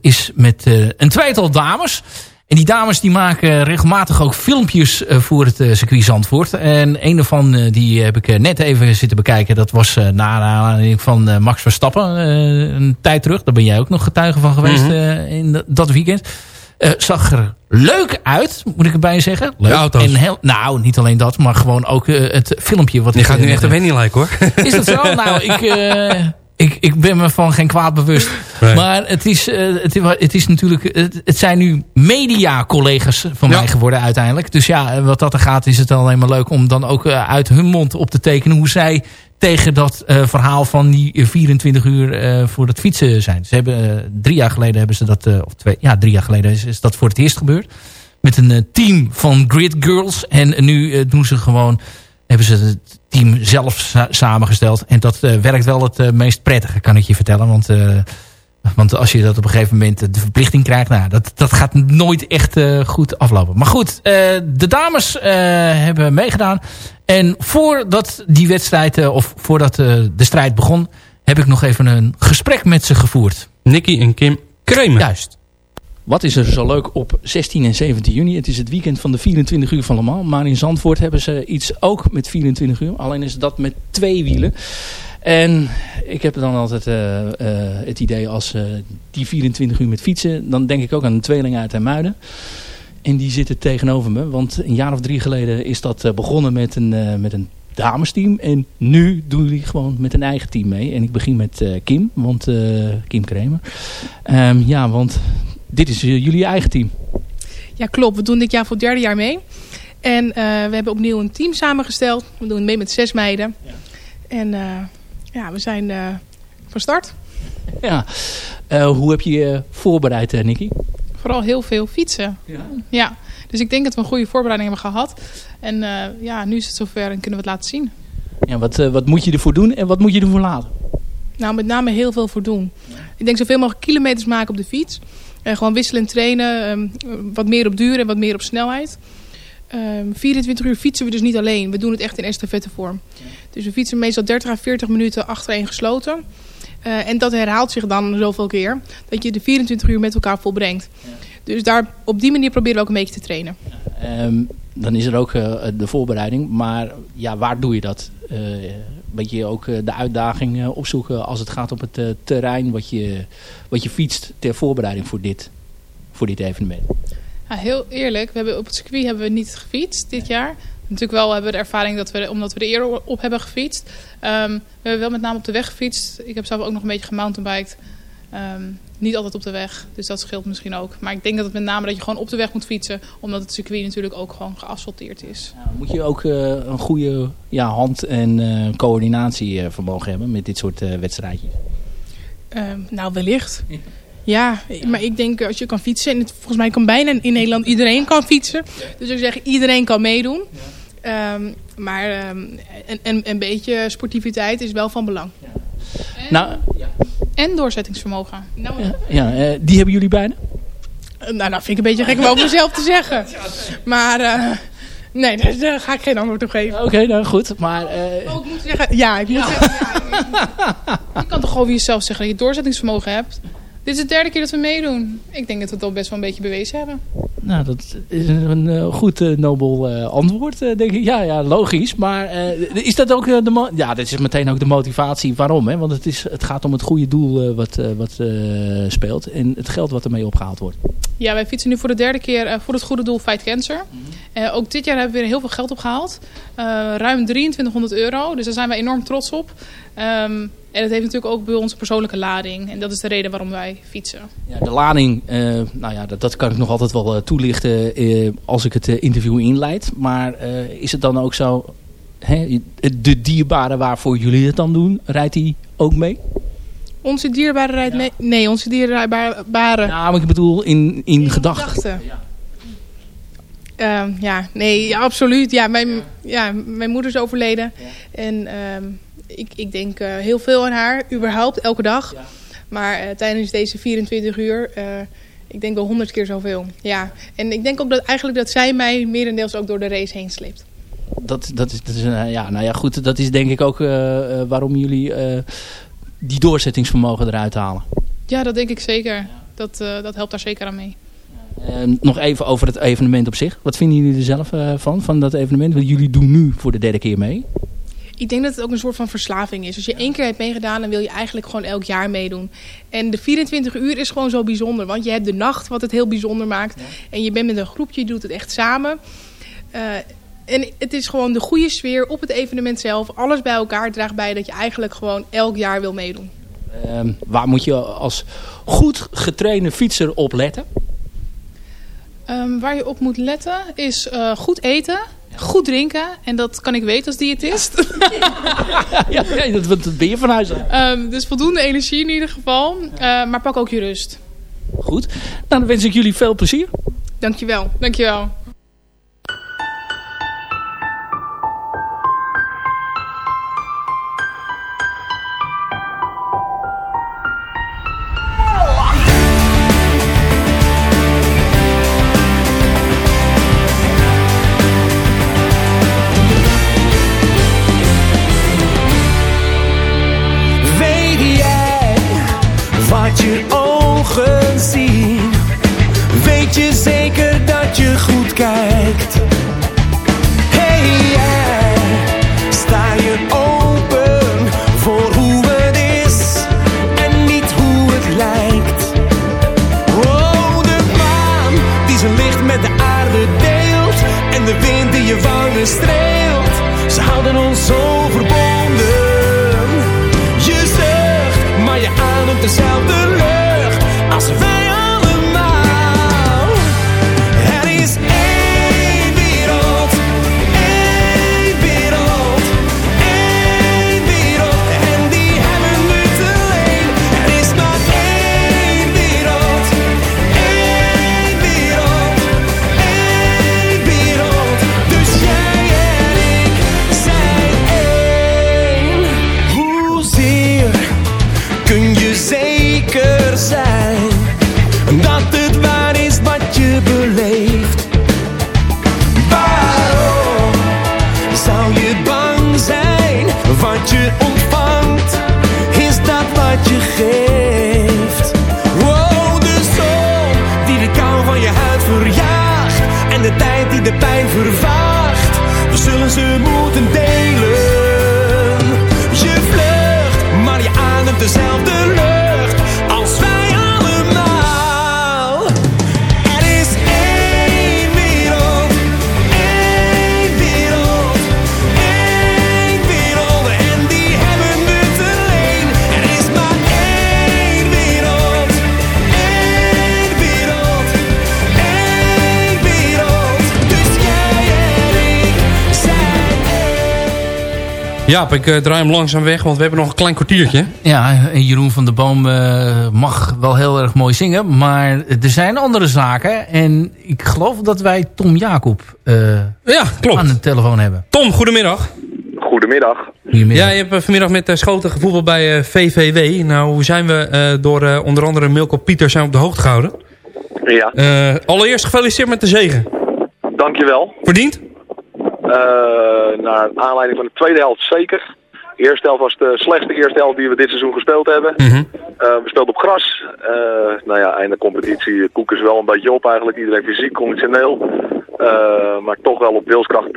is met eh, een tweetal dames. En die dames die maken regelmatig ook filmpjes eh, voor het eh, circuit Zandvoort. En een daarvan eh, die heb ik net even zitten bekijken. Dat was na aanleiding van Max Verstappen een tijd terug. Daar ben jij ook nog getuige van geweest Mhm. in dat- weekend. Zag er leuk uit, moet ik erbij zeggen. Leuk. Auto's. En heel, nou, niet alleen dat, maar gewoon ook het filmpje. Wat Je gaat nu echt een Wenny lijken hoor. Is dat zo? nou, ik, ik, ik ben me van geen kwaad bewust. Nee. Maar het is, eh, het, is- het is natuurlijk... Het, het zijn nu media-collega's van Ja. mij geworden uiteindelijk. Dus ja, eh, wat dat er gaat is het alleen maar leuk om dan ook eh, uit hun mond op te tekenen... hoe zij tegen dat verhaal van die eh, 24 uur voor het fietsen zijn. Ze hebben, drie jaar geleden hebben ze dat... of twee, ja, drie jaar geleden is, is dat voor het eerst gebeurd. Met een team van Grid Girls. En nu doen ze gewoon hebben ze het team zelf sa- samengesteld. En dat eh, werkt wel het eh, meest prettige, kan ik je vertellen. Want, eh, want als je dat op een gegeven moment de verplichting krijgt... Nou, dat, dat gaat nooit echt goed aflopen. Maar goed, de dames hebben meegedaan. En voordat die wedstrijd, of voordat de strijd begon... heb ik nog even een gesprek met ze gevoerd. Nicky en Kim Kremer. Juist. Wat is er zo leuk op 16 en 17 juni? Het is het weekend van de 24 uur van Le Mans. Maar in Zandvoort hebben ze iets ook met 24 uur. Alleen is dat met twee wielen. En ik heb dan altijd eh, eh, het idee als eh, die 24 uur met fietsen. Dan denk ik ook aan een tweeling uit Hermuiden. En die zitten tegenover me. Want een jaar of drie geleden is dat begonnen met een, met een damesteam. En nu doen die gewoon met een eigen team mee. En ik begin met Kim. Want, Kim Kramer. Ehm, ja, want dit is eh, jullie eigen team. Ja, klopt. We doen dit jaar voor het derde jaar mee. En eh, we hebben opnieuw een team samengesteld. We doen mee met zes meiden. En eh, ja, we zijn eh, van start. Ja. Hoe heb je je voorbereid, Nicky? Vooral heel veel fietsen. Ja. Dus ik denk dat we een goede voorbereiding hebben gehad. En ja, nu is het zover en kunnen we het laten zien. Ja, wat, wat moet je ervoor doen en wat moet je ervoor laten? Nou, met name heel veel voor doen. Ik denk zoveel mogelijk kilometers maken op de fiets. En gewoon wisselen en trainen. ehm, wat meer op duur en wat meer op snelheid. Ehm 24 uur fietsen we dus niet alleen. We doen het echt in estafettevorm. Dus we fietsen meestal 30 à 40 minuten achtereen gesloten. Eh, en dat herhaalt zich dan zoveel keer. Dat je de 24 uur met elkaar volbrengt. Dus daar, op die manier proberen we ook een beetje te trainen. Ehm, dan is er ook eh, de voorbereiding. Maar ja, waar doe je dat? Eh beetje je ook eh, de uitdaging eh, opzoeken als het gaat op het eh, terrein wat je, wat je fietst ter voorbereiding voor dit, voor dit evenement. Ja, heel eerlijk, we hebben op het circuit hebben we niet gefietst dit jaar. Natuurlijk wel hebben we de ervaring dat we, omdat we er eerder op hebben gefietst. Ehm, we hebben wel met name op de weg gefietst. Ik heb zelf ook nog een beetje gemountainbiked. Ehm niet altijd op de weg, dus dat scheelt misschien ook. Maar ik denk dat het met name dat je gewoon op de weg moet fietsen. Omdat het circuit natuurlijk ook gewoon geasfalteerd is. Moet je ook eh, een goede ja, hand- en eh coördinatievermogen hebben met dit soort eh, wedstrijdjes? Ehm, nou, wellicht. Ja, maar ik denk als je kan fietsen, en het, volgens mij kan bijna in Nederland iedereen kan fietsen. Dus ik zeg iedereen kan meedoen. Ehm, maar ehm, een, een, een beetje sportiviteit is wel van belang. Nou, En doorzettingsvermogen. Nou, ja, eh, die hebben jullie bijna? nou, dat vind ik een beetje gek om over mezelf te zeggen. Maar eh, nee, daar, daar ga ik geen antwoord op geven. Oké, nou goed. Maar, eh, Oh, ik moet zeggen, ja, ik moet zeggen, ja, je kan toch gewoon weer jezelf zeggen dat je doorzettingsvermogen hebt. Dit is de derde keer dat we meedoen. Ik denk dat we het al best wel een beetje bewezen hebben. Nou, dat is een eh, goed eh, nobel eh, antwoord, denk ik. Ja, ja, logisch. Maar is dat ook de... Ja, dat is meteen ook de motivatie. Waarom? Hè? Want het, is, het gaat om het goede doel wat, wat speelt. En het geld wat ermee opgehaald wordt. Ja, wij fietsen nu voor de derde keer voor het goede doel Fight Cancer. Eh, ook dit jaar hebben we weer heel veel geld opgehaald. Eh, ruim 2300 euro. Dus daar zijn wij enorm trots op. Ehm, en dat heeft natuurlijk ook bij ons een persoonlijke lading. En dat is de reden waarom wij fietsen. Ja, de lading, eh, nou ja, dat, dat kan ik nog altijd wel eh, toelichten eh, als ik het interview inleid. Maar is het dan ook zo, hè, de dierbare waarvoor jullie het dan doen, rijdt die ook mee? Onze dierbare rijdt mee? Nee, onze dierbare... Ja, maar ik bedoel in, in gedachten. gedachten. Ehm, ja, nee, ja, absoluut. Ja, mijn, ja, mijn moeder is overleden. En ehm, ik, ik denk eh, heel veel aan haar, überhaupt, elke dag. Maar eh, tijdens deze 24 uur, eh, ik denk wel honderd keer zoveel. Ja. En ik denk ook dat eigenlijk dat zij mij merendeels ook door de race heen sleept. Dat, dat is, dat is ja, nou ja, goed. Dat is denk ik ook waarom jullie eh, die doorzettingsvermogen eruit halen. Ja, dat denk ik zeker. Dat, eh, dat helpt daar zeker aan mee. Nog even over het evenement op zich. Wat vinden jullie er zelf eh, van, van dat evenement? Want jullie doen nu voor de derde keer mee. Ik denk dat het ook een soort van verslaving is. Als je één keer hebt meegedaan, dan wil je eigenlijk gewoon elk jaar meedoen. En de 24 uur is gewoon zo bijzonder. Want je hebt de nacht, wat het heel bijzonder maakt. En je bent met een groepje, je doet het echt samen. Eh, en het is gewoon de goede sfeer op het evenement zelf. Alles bij elkaar draagt bij dat je eigenlijk gewoon elk jaar wil meedoen. Ehm, waar moet je als goed getrainde fietser op letten? Ehm, waar je op moet letten is eh, goed eten, goed drinken. En dat kan ik weten als diëtist. ja, ja, dat, dat ben je van huis uit. Ehm, dus voldoende energie in ieder geval. Eh, maar pak ook je rust. Goed. Nou, dan wens ik jullie veel plezier. Dankjewel, dankjewel. Jaap, ik eh, draai hem langzaam weg, want we hebben nog een klein kwartiertje. Ja, en Jeroen van der Boom eh, mag wel heel erg mooi zingen. Maar er zijn andere zaken. En ik geloof dat wij Tom Jacob eh, ja, klopt. aan de telefoon hebben. Tom, goedemiddag. Goedemiddag. Ja, je hebt vanmiddag met uh, Schoten gevoetbald bij eh, VVW. Nou, hoe zijn we eh, door onder andere Milko Pieter zijn op de hoogte gehouden? Ja, Eh, allereerst gefeliciteerd met de zegen. dankjewel. Verdiend? Eh naar aanleiding van de tweede helft zeker. De eerste helft was de slechtste eerste helft die we dit seizoen gespeeld hebben. Mhm. Eh, we speelden op gras. Eh, nou ja, einde competitie koeken ze wel een beetje op eigenlijk. Iedereen fysiek, conditioneel. Maar toch wel op wilskracht,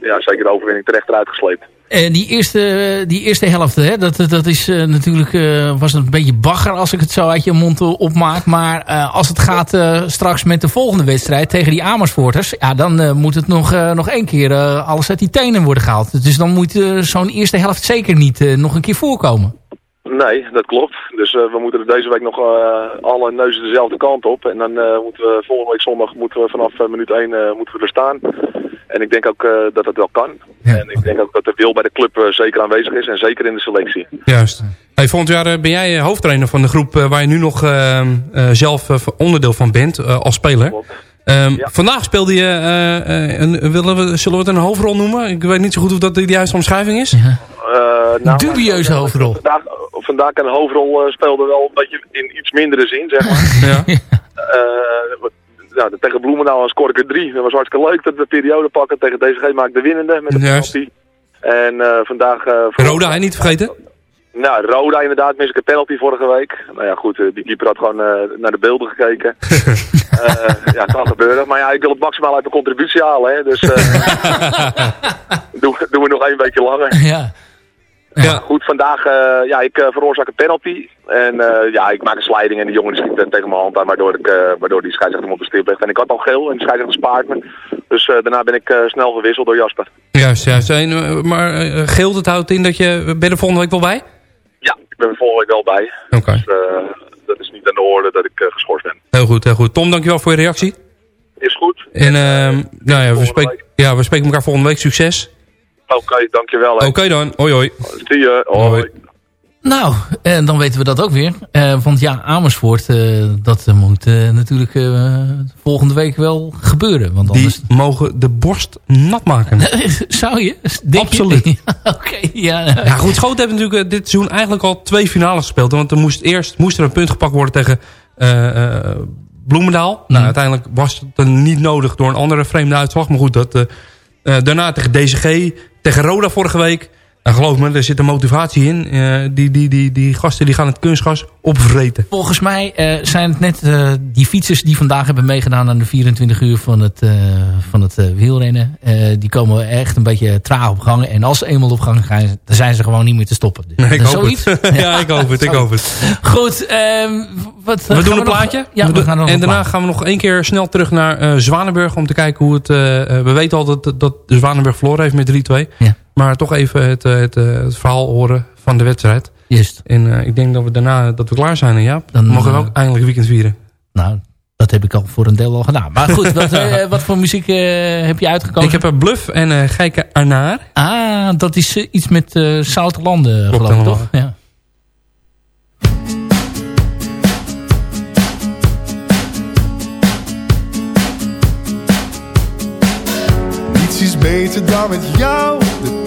ja, zeker de overwinning terecht eruit gesleept. En die eerste, die eerste helft, hè, dat, dat is eh, natuurlijk eh, was een beetje bagger als ik het zo uit je mond eh, opmaak. Maar eh, als het gaat eh, straks met de volgende wedstrijd tegen die Amersfoorters, ja, dan eh, moet het nog, eh, nog één keer eh, alles uit die tenen worden gehaald. Dus dan moet eh, zo'n eerste helft zeker niet eh, nog een keer voorkomen. Nee, dat klopt. Dus eh, we moeten deze week nog eh, alle neuzen dezelfde kant op. En dan eh, moeten we volgende week zondag moeten we vanaf eh, minuut 1 eh, moeten we er staan. En ik denk ook eh, dat dat wel kan. En ik denk ook dat de wil bij de club eh, zeker aanwezig is. En zeker in de selectie. Juist. Hey, volgend jaar eh, ben jij hoofdtrainer van de groep waar je nu nog zelf onderdeel van bent als speler. Ehm, Vandaag speelde je, eh, eh, een, willen we, zullen we het een hoofdrol noemen? Ik weet niet zo goed of dat de juiste omschrijving is. Eh, nou, Dubieuze hoofdrol. Vandaag, vandaag een hoofdrol eh, speelde wel een beetje in iets mindere zin, zeg maar. ja. Nou, tegen Bloemendaal scoorde ik er drie. Dat was hartstikke leuk dat we periode pakken. Tegen DCG maakte de winnende met de penalty. En eh, vandaag... voor- Roda, hè, niet vergeten. Nou, Roda inderdaad, mis ik een penalty vorige week. Nou ja, goed, eh, die keeper had gewoon naar de beelden gekeken. Eh, ja, kan gebeuren. Maar ja, ik wil het maximaal uit mijn contributie halen, hè. Dus eh doen, we- doen we nog één beetje langer. Ja. Ja. Goed, vandaag, eh, ja, ik eh, veroorzaak een penalty. En eh, ja, ik maak een sliding en die jongen die schiet tegen mijn hand aan, waardoor, ik, eh, waardoor die scheidsrechter hem op de stip legt. En ik had al geel en de scheidsrechter spaart me. Dus eh, daarna ben ik eh, snel gewisseld door Jasper. Juist, juist. En, maar Geelt het houdt in dat je... Ben er volgende week wel bij? Ja, ik ben er volgende week wel bij. Oké. Dus eh, dat is niet aan de orde dat ik eh, geschorst ben. Heel goed, heel goed. Tom, dankjewel voor je reactie. Is goed. En ehm, nou ja, we spreken, ja, we spreken elkaar volgende week. Succes. Oké, dankjewel. Oké dan. Hoi hoi. Zie je. Hoi. Nou, en dan weten we dat ook weer. Eh, want ja, Amersfoort, eh, dat eh, moet eh, natuurlijk eh, volgende week wel gebeuren. Want Die anders... mogen de borst nat maken. Zou je? Denk je? Absoluut. Oké, ja. Ja, goed. Schoten hebben natuurlijk eh, dit seizoen eigenlijk al twee finales gespeeld. Want er moest eerst moest er een punt gepakt worden tegen eh, eh, Bloemendaal. Nou, uiteindelijk was het dan niet nodig door een andere vreemde uitslag. Maar goed, dat, eh, eh, daarna tegen DCG, tegen Roda vorige week. En geloof me, er zit een motivatie in. Eh, die, die, die, die gasten die gaan het kunstgas opvreten. Volgens mij eh, zijn het net eh, die fietsers die vandaag hebben meegedaan aan de 24 uur van het, van het wielrennen. Die komen echt een beetje traag op gang. En als ze eenmaal op gang gaan, dan zijn ze gewoon niet meer te stoppen. Dus, Nee, ik hoop zoiets. het. ja, ik hoop het. Ik hoop het. Goed, ehm, wat, We doen een nog- plaatje. Ja, we doen- gaan nog en een daarna gaan we nog één keer snel terug naar Zwanenburg. Om te kijken hoe het... we weten al dat, dat de Zwanenburg verloren heeft met 3-2. Ja. Maar toch even het, eh, het, eh, het verhaal horen van de wedstrijd. Juist. En eh, ik denk dat we daarna dat we klaar zijn. En ja, dan mogen we ook eindelijk weekend vieren. Nou, dat heb ik al voor een deel al gedaan. Maar goed, wat, eh, wat voor muziek heb je uitgekozen? Ik heb een bluff en uh, Geike Arnaar. Ah, dat is iets met eh zoute landen, Klopt geloof ik, toch? Ja. Niets is beter dan met jou de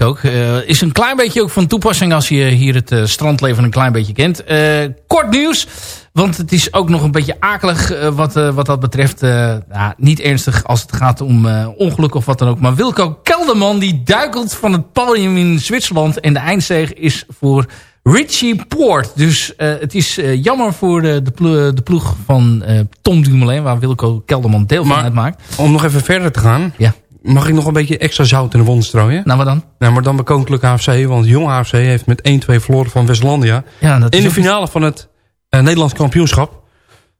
Eigenlijk ook. Eh, is een klein beetje ook van toepassing als je hier het eh, strandleven een klein beetje kent. Eh, kort nieuws, want het is ook nog een beetje akelig wat, wat dat betreft. Ja, niet ernstig als het gaat om ongeluk of wat dan ook. Maar Wilco Kelderman die duikelt van het podium in Zwitserland. En de eindzege is voor Richie Poort. Dus het is jammer voor de, de, plo- de ploeg van Tom Dumoulin... waar Wilco Kelderman deel van uitmaakt. Om nog even verder te gaan. Ja. Mag ik nog een beetje extra zout in de wond strooien? Nou, wat dan? Nou, maar dan bij Koninklijke AFC. Want Jong AFC heeft met 1-2 verloren van Westlandia. Ja, in de finale van het eh, Nederlands kampioenschap.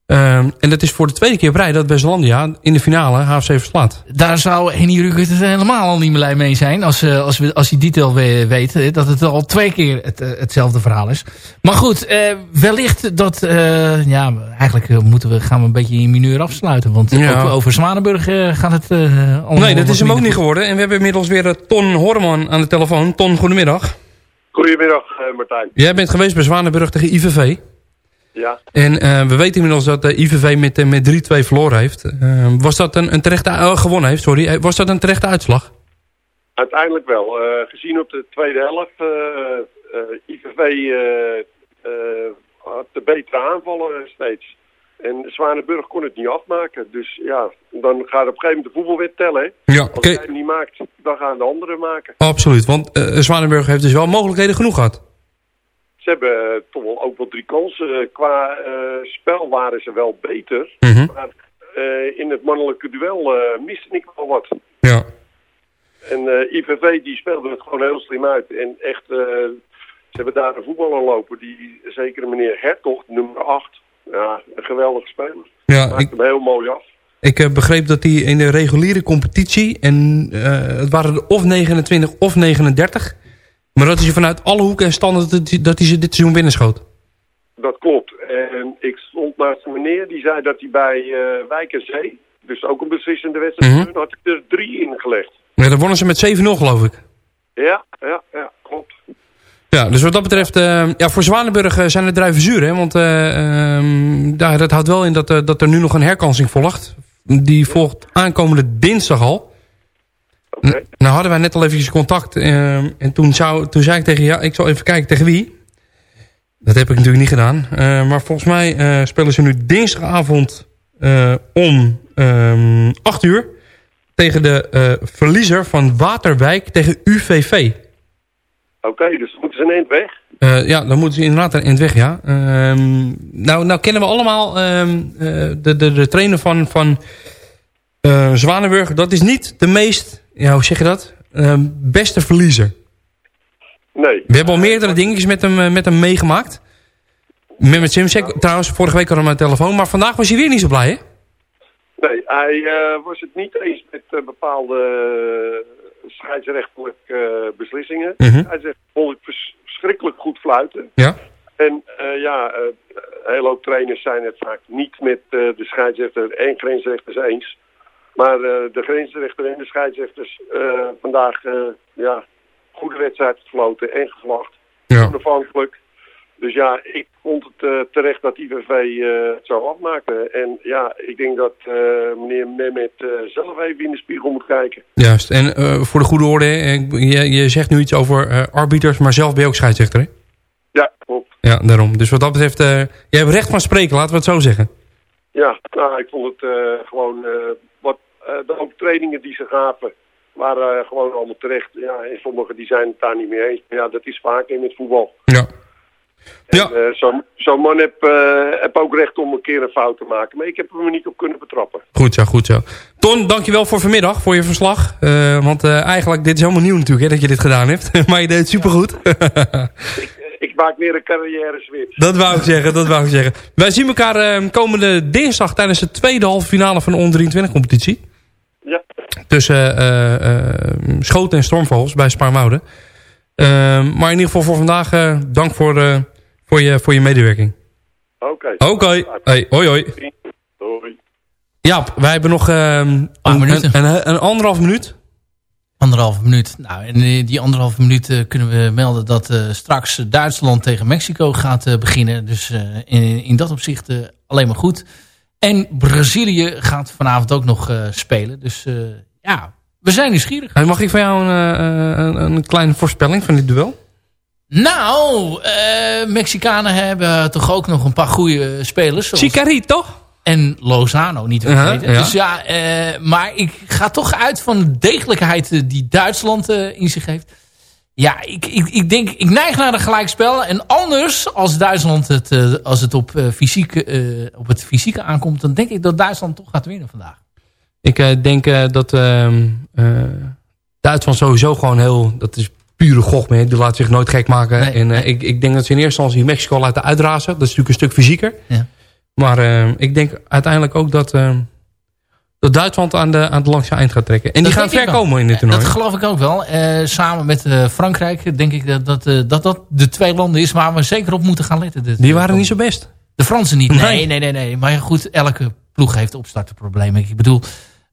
Ehm, en dat is voor de tweede keer op rij dat Westlandia in de finale HFC verslaat. Daar zou Henny Rukert het helemaal al niet meer blij mee zijn. Als, eh, als, we, als hij detail we- weet. Dat het al twee keer het, eh, hetzelfde verhaal is. Maar goed, eh, wellicht dat... eh, ja, eigenlijk moeten we, gaan we een beetje in mineur afsluiten. Want Ja. ook over Zwanenburg gaat het eh allemaal nee, dat is hem ook niet geworden. En we hebben inmiddels weer Ton Horman aan de telefoon. Ton, goedemiddag. Goedemiddag, eh, Martijn. Jij bent geweest bij Zwanenburg tegen IVV. Ja, En eh, we weten inmiddels dat de IVV met, eh, met 3-2 verloren heeft. Eh, was dat een, een terechte, eh, gewonnen heeft, sorry. Eh, Was dat een terechte uitslag? uiteindelijk wel. Eh, gezien op de tweede helft, eh, eh, IVV eh, eh, had de betere aanvallen steeds. En Zwanenburg kon het niet afmaken. Dus ja, dan gaat op een gegeven moment de voetbalwet tellen. hè. Ja, Als jij hem niet maakt, dan gaan de anderen maken. Absoluut, want eh Zwanenburg heeft dus wel mogelijkheden genoeg gehad. Ze hebben eh, toch wel ook wel drie kansen. Eh, Qua eh, spel waren ze wel beter. Mhm. Maar in het mannelijke duel miste ik wel wat. Ja. En IVV die speelde het gewoon heel slim uit. En echt, ze hebben daar een voetballer lopen. Die zekere meneer Hertog, nummer 8. Ja, een geweldige speler. Ja, Maakt ik, hem heel mooi af. ik begreep dat hij in de reguliere competitie... en het waren er of 29 of 39... maar dat hij ze vanuit alle hoeken en standen dat hij, ze dit seizoen binnenschoot. Dat klopt. En ik stond naast een meneer die zei dat hij bij eh Wijk en Zee, dus ook een beslissende wedstrijd, Mhm. had hij er drie ingelegd. Ja, dan wonnen ze met 7-0 geloof ik. Ja, ja, ja, klopt. Ja, dus wat dat betreft, eh, ja, voor Zwanenburg eh, zijn het druiven zuur, hè? Want eh, ehm, daar, dat houdt wel in dat, dat er nu nog een herkansing volgt. Die volgt aankomende dinsdag al. Nou hadden wij net al eventjes contact. ehm, en toen, zou, toen zei ik tegen ja, ik zal even kijken tegen wie. Dat heb ik natuurlijk niet gedaan. Eh, maar volgens mij eh, spelen ze nu dinsdagavond eh, om ehm 8 uur. Tegen de eh, verliezer van Waterwijk tegen UVV. Oké, dus moeten ze een eind weg. Ja, dan moeten ze inderdaad in het weg, ja. Ehm, nou, nou kennen we allemaal ehm, de, de, de trainer van, van Zwanenburg. Dat is niet de meest, ja, hoe zeg je dat? Ehm, beste verliezer. Nee. We hebben al meerdere dingetjes met hem, eh, met hem meegemaakt. Mehmet Simsek, trouwens, vorige week hadden we de telefoon. Maar vandaag was hij weer niet zo blij, hè? Nee, hij eh, was het niet eens met eh, bepaalde scheidsrechtelijke beslissingen. Mhm. Hij zegt, vond ik vers- verschrikkelijk goed fluiten. Ja. En ja, een hele hoop trainers zijn het vaak niet met de scheidsrechter en grensrechters eens. Maar eh, de grensrechter en de scheidsrechters eh, vandaag, eh, ja, goede wedstrijd gefloten en gevlacht. Ja. Onafhankelijk. Dus ja, ik vond het terecht dat IVV eh het zo afmaakte. En ja, ik denk dat meneer Mehmet eh, zelf even in de spiegel moet kijken. Juist. En voor de goede orde, je, je zegt nu iets over arbiters, maar zelf ben je ook scheidsrechter, hè? Ja, klopt. Ja, daarom. Dus wat dat betreft, jij hebt recht van spreken, laten we het zo zeggen. Ja, nou, ik vond het gewoon... wat, eh, de overtredingen die ze gaven waren eh, gewoon allemaal terecht. Ja, en sommigen die zijn het daar niet mee eens. Ja, dat is vaak in het voetbal. Ja. Ja. Zo'n zo man heb, eh, heb ook recht om een keer een fout te maken. Maar ik heb hem er niet op kunnen betrappen. Goed zo, goed zo. Ton, dankjewel voor vanmiddag, voor je verslag. Want eigenlijk, dit is helemaal nieuw natuurlijk, hè, dat je dit gedaan hebt. maar je deed het supergoed. Ik maak weer een carrière switch. dat wou ik zeggen, dat wou ik zeggen. Wij zien elkaar komende dinsdag tijdens de tweede halve finale van de onder 23 competitie. Tussen eh, eh, Schoten en Stormvogels bij Spaarwouden. Eh, maar in ieder geval voor vandaag, eh, dank voor, eh, voor, je, voor je medewerking. Oké. Oké, hey, hoi hoi. Hoi. Ja, wij hebben nog ehm, een, een, een, een anderhalf minuut. Anderhalve minuut. Nou, eh, die anderhalve minuut eh, kunnen we melden dat eh, straks Duitsland tegen Mexico gaat eh, beginnen. Dus eh, in, in dat opzicht eh, alleen maar goed. En Brazilië gaat vanavond ook nog eh, spelen. Dus eh, ja, we zijn nieuwsgierig. Mag ik van jou een, eh, een, een kleine voorspelling van dit duel? Nou, eh, Mexicanen hebben toch ook nog een paar goede spelers. zoals- Chicarito. En Lozano, niet te vergeten. ja. Dus ja, maar ik ga toch uit van de degelijkheid die Duitsland in zich heeft. Ja, ik, ik, ik denk, ik neig naar een gelijkspel. En anders, als Duitsland het, eh, als het op, eh, fysieke, eh, op het fysieke aankomt... dan denk ik dat Duitsland toch gaat winnen vandaag. Ik denk dat ehm, eh, Duitsland sowieso gewoon heel... Dat is pure gochme. Die laat zich nooit gek maken. en ik, ik denk dat ze in eerste instantie Mexico laten uitrazen. Dat is natuurlijk een stuk fysieker. Ja. Maar eh, ik denk uiteindelijk ook dat, eh, dat Duitsland aan de, aan het langste eind gaat trekken. En die gaan ver komen in dit toernooi. Dat geloof ik ook wel. Eh, samen met eh, Frankrijk denk ik dat dat, eh, dat dat de twee landen is waar we zeker op moeten gaan letten. dit- Die waren niet zo best. De Fransen niet. Nee. Nee, nee, nee. nee. Maar goed, elke ploeg heeft opstartenproblemen. Ik bedoel,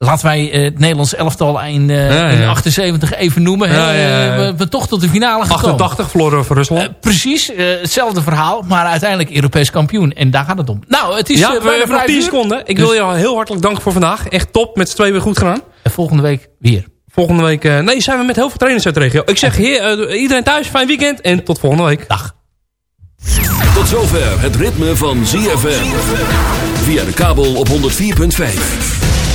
laten wij eh, het Nederlands elftal in, eh, Ja, in ja. 78 even noemen. hè. Ja, ja, ja. Eh, We hebben toch tot de finale gekomen. 88 verloren voor Rusland. Precies, eh, hetzelfde verhaal, maar uiteindelijk Europees kampioen. En daar gaat het om. Nou, het is ja, we bijna hebben nog vijf 10 uur. seconden. Ik Dus- wil je heel hartelijk danken voor vandaag. Echt top. Met z'n tweeën weer goed gedaan. En volgende week weer. Volgende week... eh, nee, zijn we met heel veel trainers uit de regio. Ik zeg heer, iedereen thuis, fijn weekend. En tot volgende week. Dag. Tot zover het ritme van ZFM. Via de kabel op 104.5.